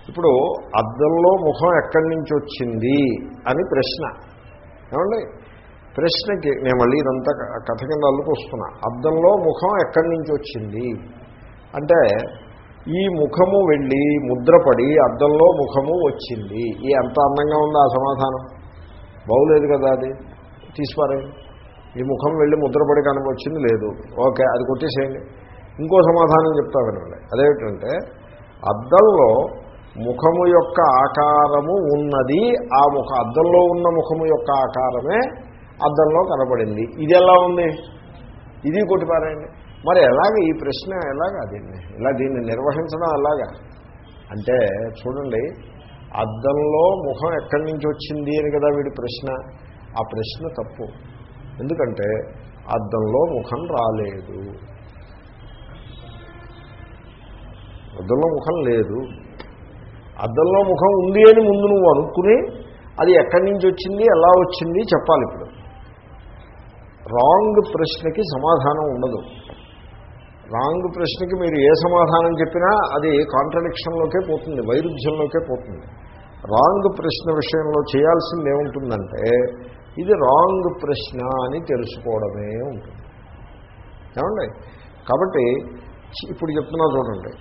ఇప్పుడు అద్దంలో ముఖం ఎక్కడి నుంచి వచ్చింది అని ప్రశ్న. ఏమండి? ప్రశ్నకి నేను మళ్ళీ ఇదంతా కథ కింద అల్లుకొస్తున్నా. అద్దంలో ముఖం ఎక్కడి నుంచి వచ్చింది? అంటే ఈ ముఖము వెళ్ళి ముద్రపడి అద్దంలో ముఖము వచ్చింది. ఈ ఎంత అందంగా ఉంది ఆ సమాధానం? బాగులేదు కదా అది? తీసిపారే ఈ ముఖం వెళ్ళి ముద్రపడి కనపొచ్చింది లేదు. ఓకే అది కొట్టేసేయండి. ఇంకో సమాధానం చెప్తా వినండి. అదేమిటంటే అద్దంలో ముఖము యొక్క ఆకారము ఉన్నది. ఆ ముఖ అద్దంలో ఉన్న ముఖము యొక్క ఆకారమే అద్దంలో కనపడింది ఇది ఎలా ఉంది? ఇది కొట్టిపారండి మరి ఎలాగ ఈ ప్రశ్న ఎలాగా దీన్ని ఇలా దీన్ని నిర్వహించడం అలాగా? అంటే చూడండి అద్దంలో ముఖం ఎక్కడి నుంచి వచ్చింది అని కదా వీడి ప్రశ్న. ఆ ప్రశ్న తప్పు. ఎందుకంటే అద్దంలో ముఖం రాలేదు. అద్దంలో ముఖం లేదు. అద్దంలో ముఖం ఉంది అని ముందు నువ్వు అనుకుని అది ఎక్కడి నుంచి వచ్చింది ఎలా వచ్చింది చెప్పాలి ఇప్పుడు. రాంగ్ ప్రశ్నకి సమాధానం ఉండదు. రాంగ్ ప్రశ్నకి మీరు ఏ సమాధానం చెప్పినా అది కాంట్రడిక్షన్లోకే పోతుంది వైరుధ్యంలోకే పోతుంది. రాంగ్ ప్రశ్న విషయంలో చేయాల్సింది ఏముంటుందంటే ఇది రాంగ్ ప్రశ్న అని తెలుసుకోవడమే ఉంటుంది. ఏమండి? కాబట్టి ఇప్పుడు చెప్తున్నా చూడండి.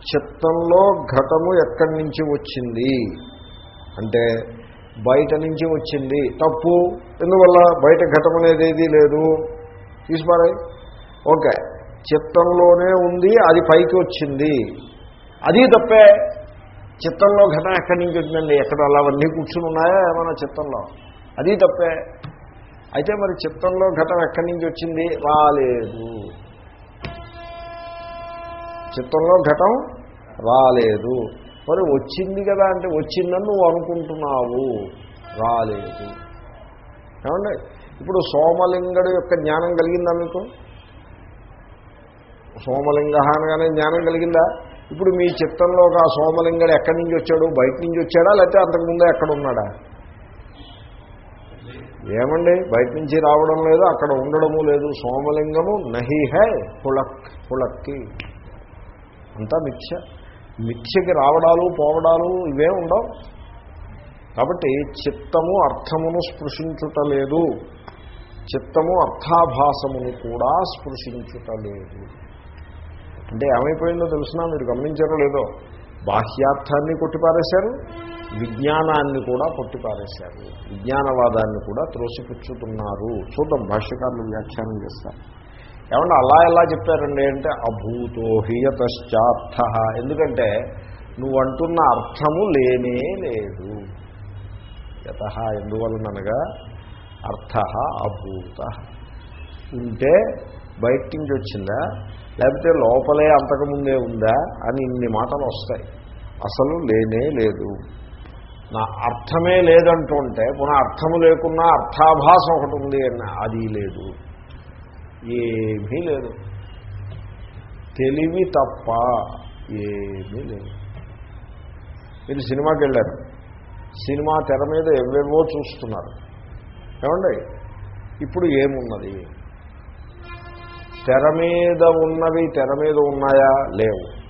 చిత్తంలో ఘటము ఎక్కడి నుంచి వచ్చింది? అంటే బయట నుంచి వచ్చింది. తప్పు. ఎందువల్ల? బయట ఘటం అనేది ఏదీ లేదు. తీసిపారాయి. ఓకే. చిత్తంలోనే ఉంది అది పైకి వచ్చింది. అది తప్పే. చిత్తంలో ఘటన ఎక్కడి నుంచి వచ్చిందండి? ఎక్కడ అలా అవన్నీ కూర్చుని ఉన్నాయా ఏమైనా చిత్తంలో? అది తప్పే. అయితే మరి చిత్తంలో ఘటన ఎక్కడి నుంచి వచ్చింది? రాలేదు. చిత్తంలో ఘటం రాలేదు. మరి వచ్చింది కదా అంటే వచ్చిందని నువ్వు అనుకుంటున్నావు. రాలేదు. ఏమండి? ఇప్పుడు సోమలింగడు యొక్క జ్ఞానం కలిగిందా మీకు? సోమలింగ అనగానే జ్ఞానం కలిగిందా? ఇప్పుడు మీ చిత్తంలో ఒక ఆ సోమలింగడు ఎక్కడి నుంచి వచ్చాడు? బయట నుంచి వచ్చాడా? లేకపోతే అంతకుముందే ఎక్కడ ఉన్నాడా? ఏమండి? బయట నుంచి రావడం లేదు అక్కడ ఉండడము లేదు. సోమలింగము నహి హై పుళక్ పుళక్కి అంతా మిథ్య. మిథ్యకి రావడాలు పోవడాలు ఇవే ఉండవు. కాబట్టి చిత్తము అర్థమును స్పృశించుటలేదు చిత్తము అర్థాభాసమును కూడా స్పృశించుటలేదు అంటే ఏమైపోయిందో తెలిసినా? మీరు గమనించారో లేదో? బాహ్యార్థాన్ని కొట్టిపారేశారు విజ్ఞానాన్ని కూడా కొట్టిపారేశారు. విజ్ఞానవాదాన్ని కూడా త్రోసిపుచ్చుతున్నారు. చూద్దాం భాష్యకారులు వ్యాఖ్యానం చేస్తారు. ఏమన్నా అలా ఎలా చెప్పారండి అంటే అభూతో హియతశ్చార్థ ఎందుకంటే నువ్వు అంటున్న అర్థము లేనే లేదు. యత ఎందువలనగా అర్థ అభూత. ఉంటే బయట నుంచి వచ్చిందా? లేకపోతే లోపలే అంతకుముందే ఉందా అని ఇన్ని మాటలు వస్తాయి. అసలు లేనే లేదు. నా అర్థమే లేదంటుంటే పునః అర్థము లేకున్నా అర్థాభాసం ఒకటి ఉంది అన్న అది లేదు. ఏమీ లేదు. తెలివి తప్ప ఏమీ లేదు. మీరు సినిమాకి వెళ్ళారు. సినిమా తెర మీద ఎవేవో చూస్తున్నారు. ఏమండి? ఇప్పుడు ఏమున్నది? తెర మీద ఉన్నవి తెర మీద ఉన్నాయా? లేవు.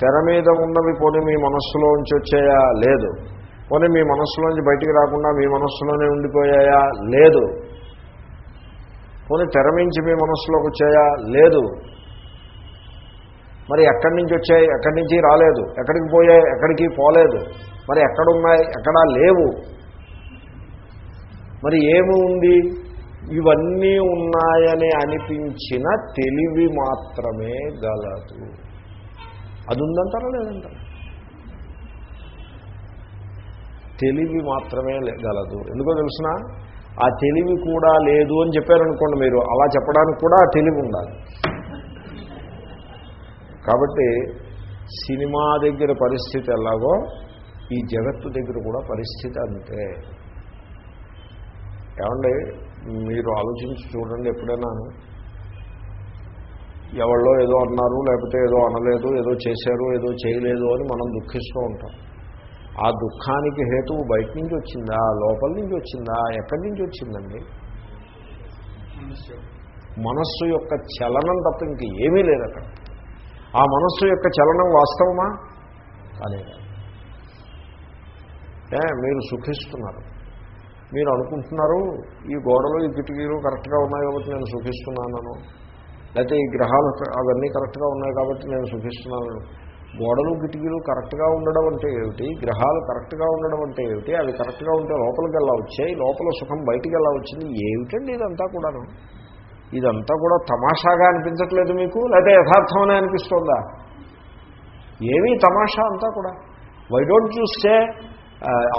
తెర మీద ఉన్నవి పోనీ మీ మనస్సులోంచి వచ్చాయా? లేదు. పోనీ మీ మనస్సులోంచి బయటికి రాకుండా మీ మనస్సులోనే ఉండిపోయాయా? లేదు. పోనీ తెర మించి మీ మనస్సులోకి వచ్చాయా? లేదు. మరి ఎక్కడి నుంచి వచ్చాయి? ఎక్కడి నుంచి రాలేదు? ఎక్కడికి పోయాయి? ఎక్కడికి పోలేదు? మరి ఎక్కడున్నాయి? ఎక్కడా లేవు. మరి ఏమి ఉంది? ఇవన్నీ ఉన్నాయని అనిపించిన తెలివి మాత్రమే గలదు. అది ఉందంటారా లేదంటారా? తెలివి మాత్రమే లే- గలదు. ఎందుకో తెలిసిన? ఆ తెలివి కూడా లేదు అని చెప్పారనుకోండి మీరు. అలా చెప్పడానికి కూడా ఆ తెలివి ఉండాలి. కాబట్టి సినిమా దగ్గర పరిస్థితి ఎలాగో ఈ జగత్తు దగ్గర కూడా పరిస్థితి అంతే. ఏమండి? మీరు ఆలోచించి చూడండి ఎప్పుడైనా. ఎవళ్ళో ఏదో అన్నారు లేకపోతే ఏదో అనలేదు ఏదో చేశారు ఏదో చేయలేదు అని మనం దుఃఖిస్తూ ఉంటాం. ఆ దుఃఖానికి హేతువు బయట నుంచి వచ్చిందా లోపల నుంచి వచ్చిందా ఎక్కడి నుంచి వచ్చిందండి? మనస్సు యొక్క చలనం తప్ప ఇంక ఏమీ లేదు అక్కడ. ఆ మనస్సు యొక్క చలనం వాస్తవమా? కాదే మీరు సుఖిస్తున్నారు. మీరు అనుకుంటున్నారు ఈ గోడలు ఈ కిటికీలు కరెక్ట్గా ఉన్నాయి కాబట్టి నేను సుఖిస్తున్నాను లేకపోతే ఈ గ్రహాలు అవన్నీ కరెక్ట్గా ఉన్నాయి కాబట్టి నేను సుఖిస్తున్నాను గోడలు కిటికీలు కరెక్ట్గా ఉండడం అంటే ఏమిటి? గ్రహాలు కరెక్ట్గా ఉండడం అంటే ఏమిటి? అవి కరెక్ట్గా ఉంటే లోపలికి ఎలా వచ్చాయి? లోపల సుఖం బయటికి ఎలా వచ్చింది? ఏమిటండి ఇదంతా కూడాను? ఇదంతా కూడా తమాషాగా అనిపించట్లేదు మీకు? లేకపోతే యథార్థమనే అనిపిస్తోందా? ఏమీ తమాషా అంతా కూడా. Why don't you say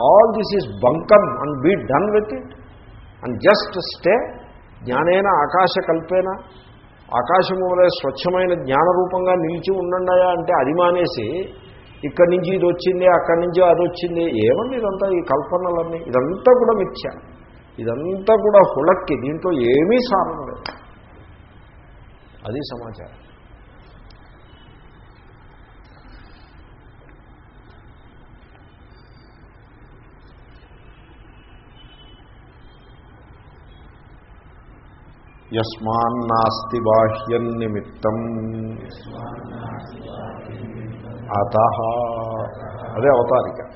all this is bunkum and be done with it and just stay జ్ఞానేన ఆకాశ కల్పేన ఆకాశము వలె స్వచ్ఛమైన జ్ఞానరూపంగా నిలిచి ఉండండియా అంటే అది మానేసి ఇక్కడి నుంచి ఇది వచ్చింది అక్కడి నుంచి అది వచ్చింది. ఏమండి ఇదంతా ఈ కల్పనలన్నీ? ఇదంతా కూడా మిథ్య. ఇదంతా కూడా హుళక్కి. దీంట్లో ఏమీ సారం లేదు. అది సమాచారం. యస్మాన్నాస్తి బాహ్యం నిమిత్తం. అత. అదే అవతారిక.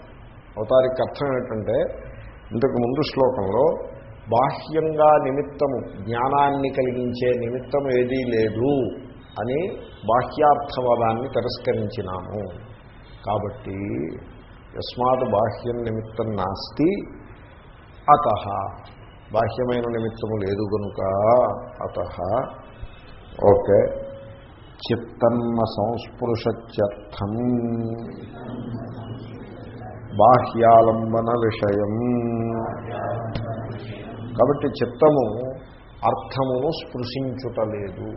అవతారిక అర్థం ఏంటంటే ఇంతకు ముందు శ్లోకంలో బాహ్యంగా నిమిత్తము జ్ఞానాన్ని కలిగించే నిమిత్తం ఏదీ లేదు అని బాహ్యార్థవాదాన్ని తిరస్కరించినాము. కాబట్టి యస్మాత్ బాహ్యం నిమిత్తం నాస్తి అత. బాహ్యమైన నిమిత్తము లేదు కనుక అత ఓకే చిత్తన్మ సంస్పృశత్యర్థం బాహ్యాలంబన విషయం. కాబట్టి చిత్తము అర్థమును స్పృశించుటలేదు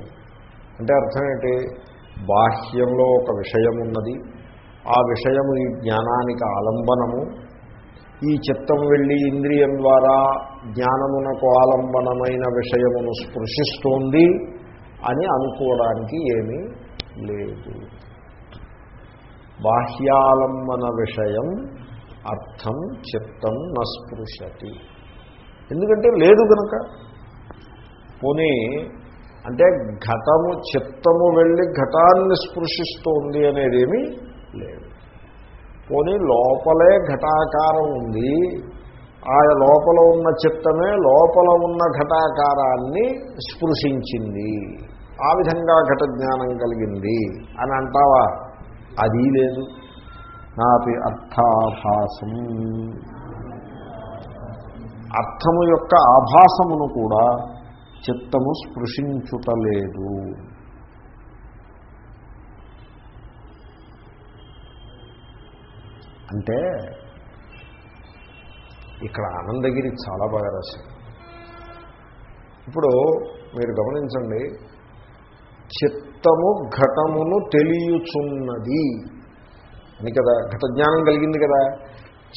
అంటే అర్థం ఏంటి? బాహ్యంలో ఒక విషయం ఉన్నది. ఆ విషయము ఈ జ్ఞానానికి ఆలంబనము. ఈ చిత్తం వెళ్ళి ఇంద్రియం ద్వారా జ్ఞానమునకు ఆలంబనమైన విషయమును స్పృశిస్తోంది అని అనుకోవడానికి ఏమీ లేదు. బాహ్యాలంబన విషయం అర్థం చిత్తం నస్పృశతి. ఎందుకంటే లేదు కనుక పోనీ అంటే ఘటము చిత్తము వెళ్ళి ఘటాన్ని స్పృశిస్తోంది అనేదేమీ లేదు. పోనీ లోపలే ఘటాకారం ఉంది. ఆ లోపల ఉన్న చిత్తమే లోపల ఉన్న ఘటాకారాన్ని స్పృశించింది. ఆ విధంగా ఘట జ్ఞానం కలిగింది. అని అంటావా? అది లేదు. నాపి అర్థాభాసం. అర్థము యొక్క ఆభాసమును కూడా చిత్తము స్పృశించుటలేదు. అంటే ఇక్కడ ఆనందగిరి చాలా బాగా రాశారు. ఇప్పుడు మీరు గమనించండి చిత్తము ఘటమును తెలియచున్నది అని కదా ఘట జ్ఞానం కలిగింది కదా.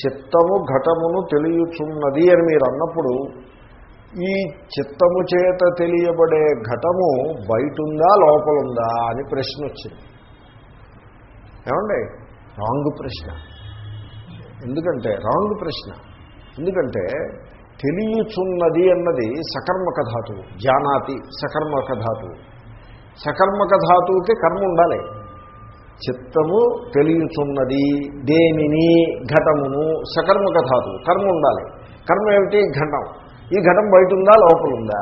చిత్తము ఘటమును తెలియచున్నది అని మీరు అన్నప్పుడు ఈ చిత్తము చేత తెలియబడే ఘటము బయటుందా లోపలుందా అని ప్రశ్న వచ్చింది. ఏమండి? రాంగ్ ప్రశ్న. ఎందుకంటే రాంగ్ ప్రశ్న. ఎందుకంటే తెలియచున్నది అన్నది సకర్మక ధాతువు జానాతి సకర్మక ధాతువు. సకర్మక ధాతువుకి కర్మ ఉండాలి. చిత్తము తెలియచున్నది దేనిని ఘటమును సకర్మక ధాతువు కర్మ ఉండాలి. కర్మ ఏమిటి? ఘటం. ఈ ఘటం బయట ఉందా లోపల ఉందా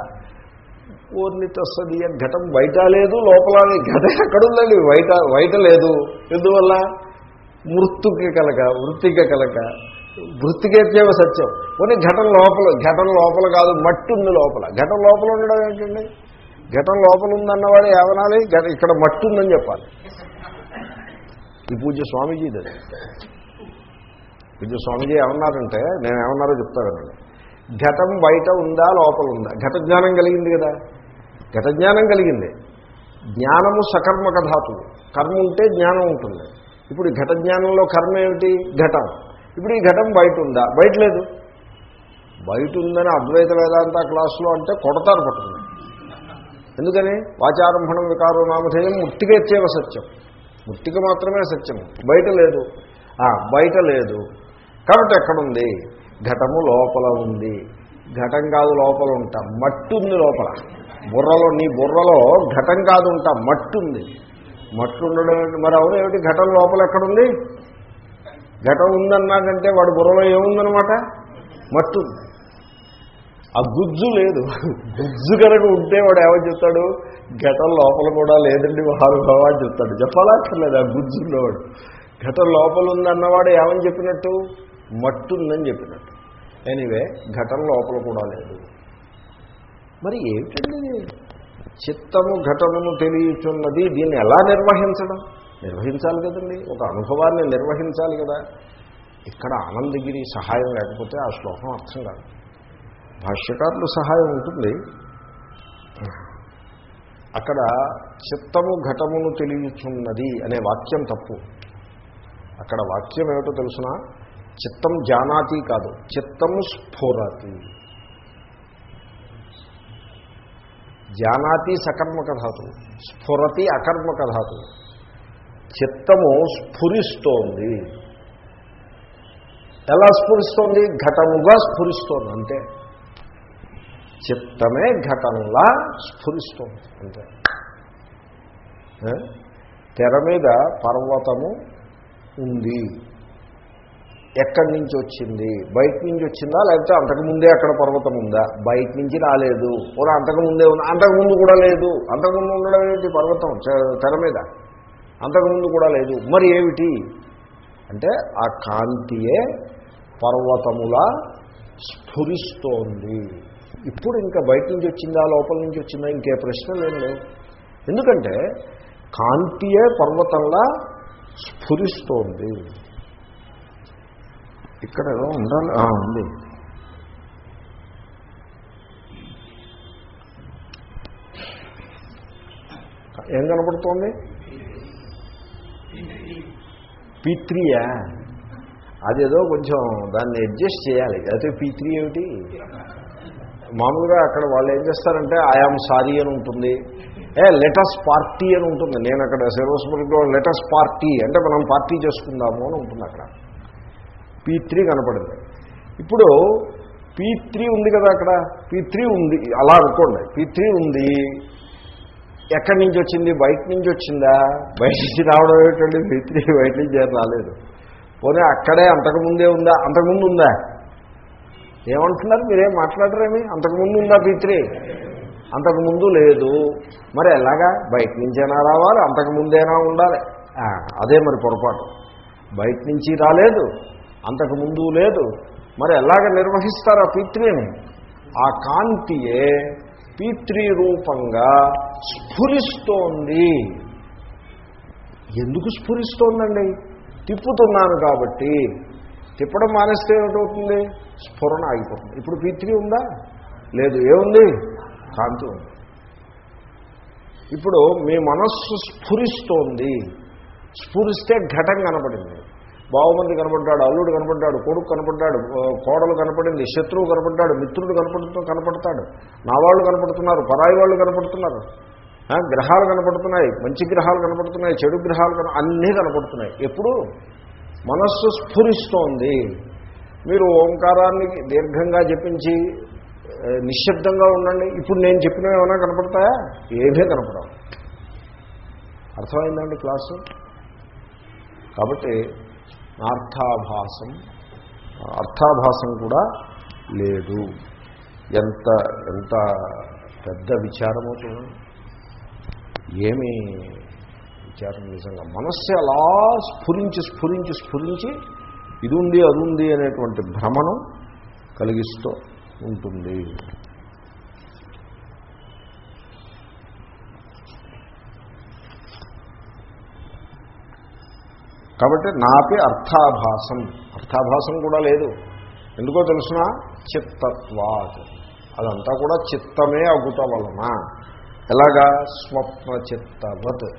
ఊర్ని అని ఘటం బయట లేదు లోపల ఘట ఎక్కడుందండి? బయట బయట లేదు. ఎందువల్ల? మృత్తుకి కలక వృత్తిక కలక. వృత్తికేత్యవ సత్యం. కొన్ని ఘటన లోపల ఘటన లోపల కాదు మట్టి ఉంది లోపల. ఘటన లోపల ఉండడం ఏంటండి? ఘటన లోపల ఉందన్నవాడు ఏమనాలి? ఇక్కడ మట్టి ఉందని చెప్పాలి. ఈ పూజ స్వామీజీది పూజ స్వామీజీ ఏమన్నారంటే నేను ఏమన్నారో చెప్తాను ఘటం బయట ఉందా లోపల ఉందా? ఘట జ్ఞానం కలిగింది కదా. ఘట జ్ఞానం కలిగింది. జ్ఞానము సకర్మక ధాతువు. కర్మ ఉంటే జ్ఞానం ఉంటుంది. ఇప్పుడు ఈ ఘట జ్ఞానంలో కర్మ ఏమిటి? ఘటం. ఇప్పుడు ఈ ఘటం బయట ఉందా బయట లేదు. బయట ఉందని అద్వైత వేదాంత క్లాసులో అంటే కొడతారు పట్టుకుని. ఎందుకని? వాచారంభణం వికారో నామధేయం ముట్టికెచ్చేవ సత్యం. ముట్టిక మాత్రమే సత్యం. బయట లేదు. బయట లేదు. కాబట్టి ఎక్కడుంది? ఘటము లోపల ఉంది. ఘటం కాదు లోపల ఉంటా. మట్టి ఉంది లోపల. బుర్రలో నీ బుర్రలో ఘటం కాదు ఉంటా. మట్టి ఉంది మట్టి ఉండడం మరి అవును ఏమిటి? ఘటం లోపల ఎక్కడుంది? ఘటం ఉందన్నాడంటే వాడి బుర్రలో ఏముందనమాట మట్టు ఆ గుజ్జు లేదు. గుజ్జు కనుక ఉంటే వాడు ఏమని చెప్తాడు? ఘటం లోపల కూడా లేదండి మహానుభావ అని చెప్తాడు. చెప్పాలక్కర్లేదు ఆ గుజ్జు ఉన్నవాడు. ఘటం లోపల ఉందన్నవాడు ఏమని చెప్పినట్టు? మట్టుందని చెప్పినట్టు. ఎనీవే ఘటం లోపల కూడా లేదు. మరి ఏమిటండి? చిత్తము ఘటమును తెలియచున్నది దీన్ని ఎలా నిర్వహించడం? నిర్వహించాలి కదండి. ఒక అనుభవాన్ని నిర్వహించాలి కదా. ఇక్కడ ఆనందగిరి సహాయం లేకపోతే ఆ శ్లోకం అర్థం కాదు. భాష్యకారులు సహాయం ఉంటుంది. అక్కడ చిత్తము ఘటమును తెలియచున్నది అనే వాక్యం తప్పు. అక్కడ వాక్యం ఏమిటో తెలుసిన? చిత్తం జానాతి కాదు చిత్తము స్ఫురతి. జానాతి సకర్మక ధాతువు స్ఫురతి అకర్మక ధాతువు. చిత్తము స్ఫురిస్తోంది. ఎలా స్ఫురిస్తోంది? ఘటముగా స్ఫురిస్తోంది అంతే. చిత్తమే ఘటంలా స్ఫురిస్తుంది అంతే. తెర మీద పర్వతము ఉంది. ఎక్కడి నుంచి వచ్చింది? బయట నుంచి వచ్చిందా? లేకపోతే అంతకుముందే అక్కడ పర్వతం ఉందా? బయట నుంచి రాలేదు. కూడా అంతకుముందే ఉంది. అంతకుముందు కూడా లేదు. అంతకుముందు ఉండడం ఏంటి? పర్వతం తెర మీద. అంతకుముందు కూడా లేదు. మరి ఏమిటి? అంటే ఆ కాంతియే పర్వతములా స్ఫురిస్తోంది. ఇప్పుడు ఇంకా బయట నుంచి వచ్చిందా లోపల నుంచి వచ్చిందా ఇంకే ప్రశ్నలు ఏం లేవు. ఎందుకంటే కాంతియే పర్వతంలా స్ఫురిస్తోంది. ఇక్కడ ఏదో ఉండాలి. ఉంది. ఏం కనపడుతోంది? పీత్రియా అదేదో కొంచెం దాన్ని అడ్జస్ట్ చేయాలి. అయితే పీత్రి ఏమిటి? మామూలుగా అక్కడ వాళ్ళు ఏం చేస్తారంటే ఐఆమ్ సారీ అని ఉంటుంది. ఏ లెటస్ పార్టీ అని ఉంటుంది. నేను అక్కడ సెలవుస్పురంలో లెటస్ పార్టీ అంటే మనం పార్టీ చేసుకుందాము అని ఉంటుంది అక్కడ. పీ త్రీ కనపడింది. ఇప్పుడు పీ త్రీ ఉంది కదా అక్కడ. పీ త్రీ ఉంది. అలా అనుకోండి. పీ త్రీ ఉంది. ఎక్కడి నుంచి వచ్చింది? బయట నుంచి వచ్చిందా? బయట నుంచి రావడం ఏమిటండి? పీ త్రీ బయట నుంచి రాలేదు. పోనీ అక్కడే అంతకుముందే ఉందా? అంతకుముందు ఉందా? ఏమంటున్నారు? మీరేం మాట్లాడరేమి? అంతకుముందు ఉందా భీత్రి త్రీ అంతకుముందు లేదు. మరి ఎలాగా? బయట నుంచైనా రావాలి అంతకుముందేనా ఉండాలి? అదే మరి పొరపాటు. బయట నుంచి రాలేదు అంతకుముందు లేదు. మరి ఎలాగ నిర్వహిస్తారు ఆ పిత్రిని? ఆ కాంతియే పితృ రూపంగా స్ఫురిస్తోంది. ఎందుకు స్ఫురిస్తోందండి? తిప్పుతున్నాను కాబట్టి. తిప్పడం మానేస్తే ఏమిటవుతుంది? స్ఫురణ ఆగిపోతుంది. ఇప్పుడు పీత్రి ఉందా? లేదు. ఏముంది? కాంతి ఉంది. ఇప్పుడు మీ మనస్సు స్ఫురిస్తోంది. స్ఫురిస్తే ఘటం కనపడింది. బావమంది కనపడ్డాడు అల్లుడు కనపడ్డాడు కొడుకు కనపడ్డాడు కోడలు కనపడింది శత్రువు కనపడ్డాడు మిత్రుడు కనపడుతూ కనపడతాడు. నా వాళ్ళు కనపడుతున్నారు పరాయి వాళ్ళు కనపడుతున్నారు. ఆ, గ్రహాలు కనపడుతున్నాయి మంచి గ్రహాలు కనపడుతున్నాయి చెడు గ్రహాలు కన అన్నీ కనపడుతున్నాయి. ఎప్పుడు? మనస్సు స్ఫురిస్తోంది. మీరు ఓంకారాన్ని దీర్ఘంగా జపించి నిశ్శబ్దంగా ఉండండి. ఇప్పుడు నేను చెప్పినవి ఏమైనా కనపడతాయా? ఏమీ కనపడవు. అర్థమైందండి క్లాసు? కాబట్టి అర్థాభాసం. అర్థాభాసం కూడా లేదు. ఎంత ఎంత పెద్ద విచారమో చూడండి. ఏమి విచారం నిజంగా. మనస్సు అలా స్ఫురించి స్ఫురించి స్ఫురించి ఇది ఉంది అది ఉంది అనేటువంటి భ్రమను కలిగిస్తూ ఉంటుంది. కాబట్టి నాపి అర్థాభాసం. అర్థాభాసం కూడా లేదు. ఎందుకో తెలుసిన? చిత్తత్వాత్. అదంతా కూడా చిత్తమే అగుట వలన. ఎలాగా? స్వప్న చిత్తవత్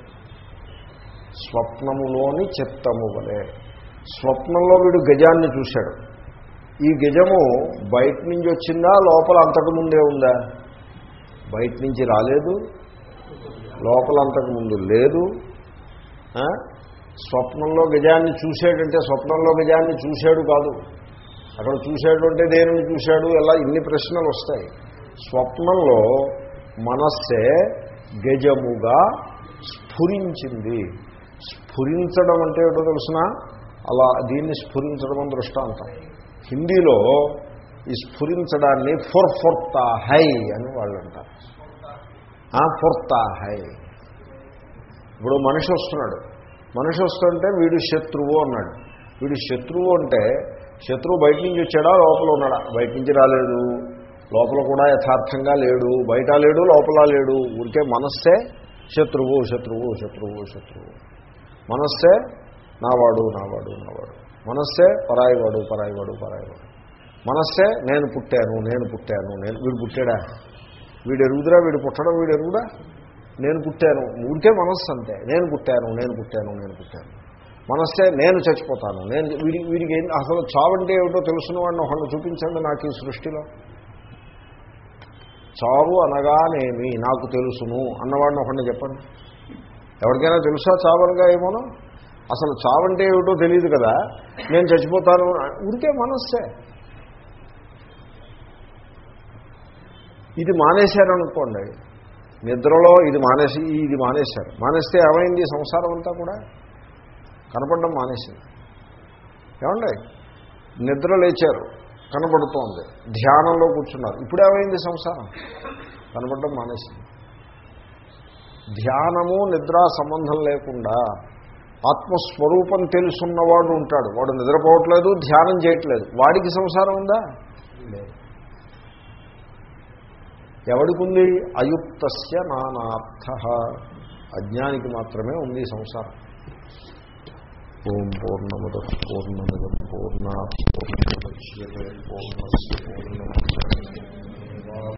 స్వప్నములోని చిత్తము వలె. స్వప్నంలో వీడు గజాన్ని చూశాడు. ఈ గజము బయట నుంచి వచ్చిందా? లోపల అంతకుముందే ఉందా? బయట నుంచి రాలేదు. లోపల అంతకుముందు లేదు. స్వప్నంలో గజాన్ని చూసేటంటే స్వప్నంలో గజాన్ని చూశాడు కాదు. అక్కడ చూశాడు అంటే దేనిని చూశాడు? ఎలా? ఇన్ని ప్రశ్నలు వస్తాయి. స్వప్నంలో మనస్సే గజముగా స్ఫురించింది. స్ఫురించడం అంటే ఏటో తెలిసిన? అలా దీన్ని స్ఫురించడం అని దృష్టాంతం. హిందీలో ఈ స్ఫురించడాన్ని ఫుర్ ఫుర్తా హై అని వాళ్ళు అంటారు ఆ, హై. ఇప్పుడు మనిషి వస్తున్నాడు. మనిషి వస్తుంటే వీడు శత్రువు అన్నాడు. వీడు శత్రువు అంటే శత్రువు బయట నుంచి వచ్చాడా లోపల ఉన్నాడా? బయట నుంచి రాలేదు లోపల కూడా యథార్థంగా లేడు. బయట లేడు లోపల లేడు. ఊరికే మనస్సే శత్రువు శత్రువు శత్రువు శత్రువు. మనస్సే నావాడు నావాడు నావాడు. మనస్సే పరాయివాడు పరాయివాడు పరాయివాడు. మనస్సే నేను పుట్టాను నేను పుట్టాను నేను వీడు పుట్టాడా? వీడు ఎరుగుదురా? వీడు పుట్టడం వీడు ఎరుగుడా? నేను పుట్టాను. ఊరికే మనస్సు అంతే. నేను పుట్టాను నేను పుట్టాను నేను పుట్టాను. మనస్సే నేను చచ్చిపోతాను. నేను వీడి వీడికి ఏం అసలు చావంటే ఏమిటో తెలుసున్న వాడిని ఒకళ్ళు చూపించండి నాకు ఈ సృష్టిలో. చావు అనగానేమి నాకు తెలుసును అన్నవాడిని ఒకడిని చెప్పండి. ఎవరికైనా తెలుసా చావనగా ఏమోనో? అసలు చావంటే ఏమిటో తెలియదు కదా. నేను చచ్చిపోతాను. ఊరికే మనస్సే. ఇది మానేశారనుకోండి. నిద్రలో ఇది మానేసి ఇది మానేశారు. మానేస్తే ఏమైంది? సంసారం అంతా కూడా కనపడడం మానేసింది. ఏమండి? నిద్ర లేచారు కనబడుతోంది ధ్యానంలో కూర్చున్నారు. ఇప్పుడు ఏమైంది సంసారం? కనబడడం మానేసింది. ధ్యానము నిద్ర సంబంధం లేకుండా ఆత్మస్వరూపం తెలుసున్నవాడు ఉంటాడు. వాడు నిద్రపోవట్లేదు ధ్యానం చేయట్లేదు. వాడికి సంసారం ఉందా లేదు ఎవడికి అయుక్తస్య నానార్థ. అజ్ఞానికి మాత్రమే ఉంది సంసారం. ఓం పూర్ణముద పూర్ణముద పూర్ణ పూర్ణ పూర్ణ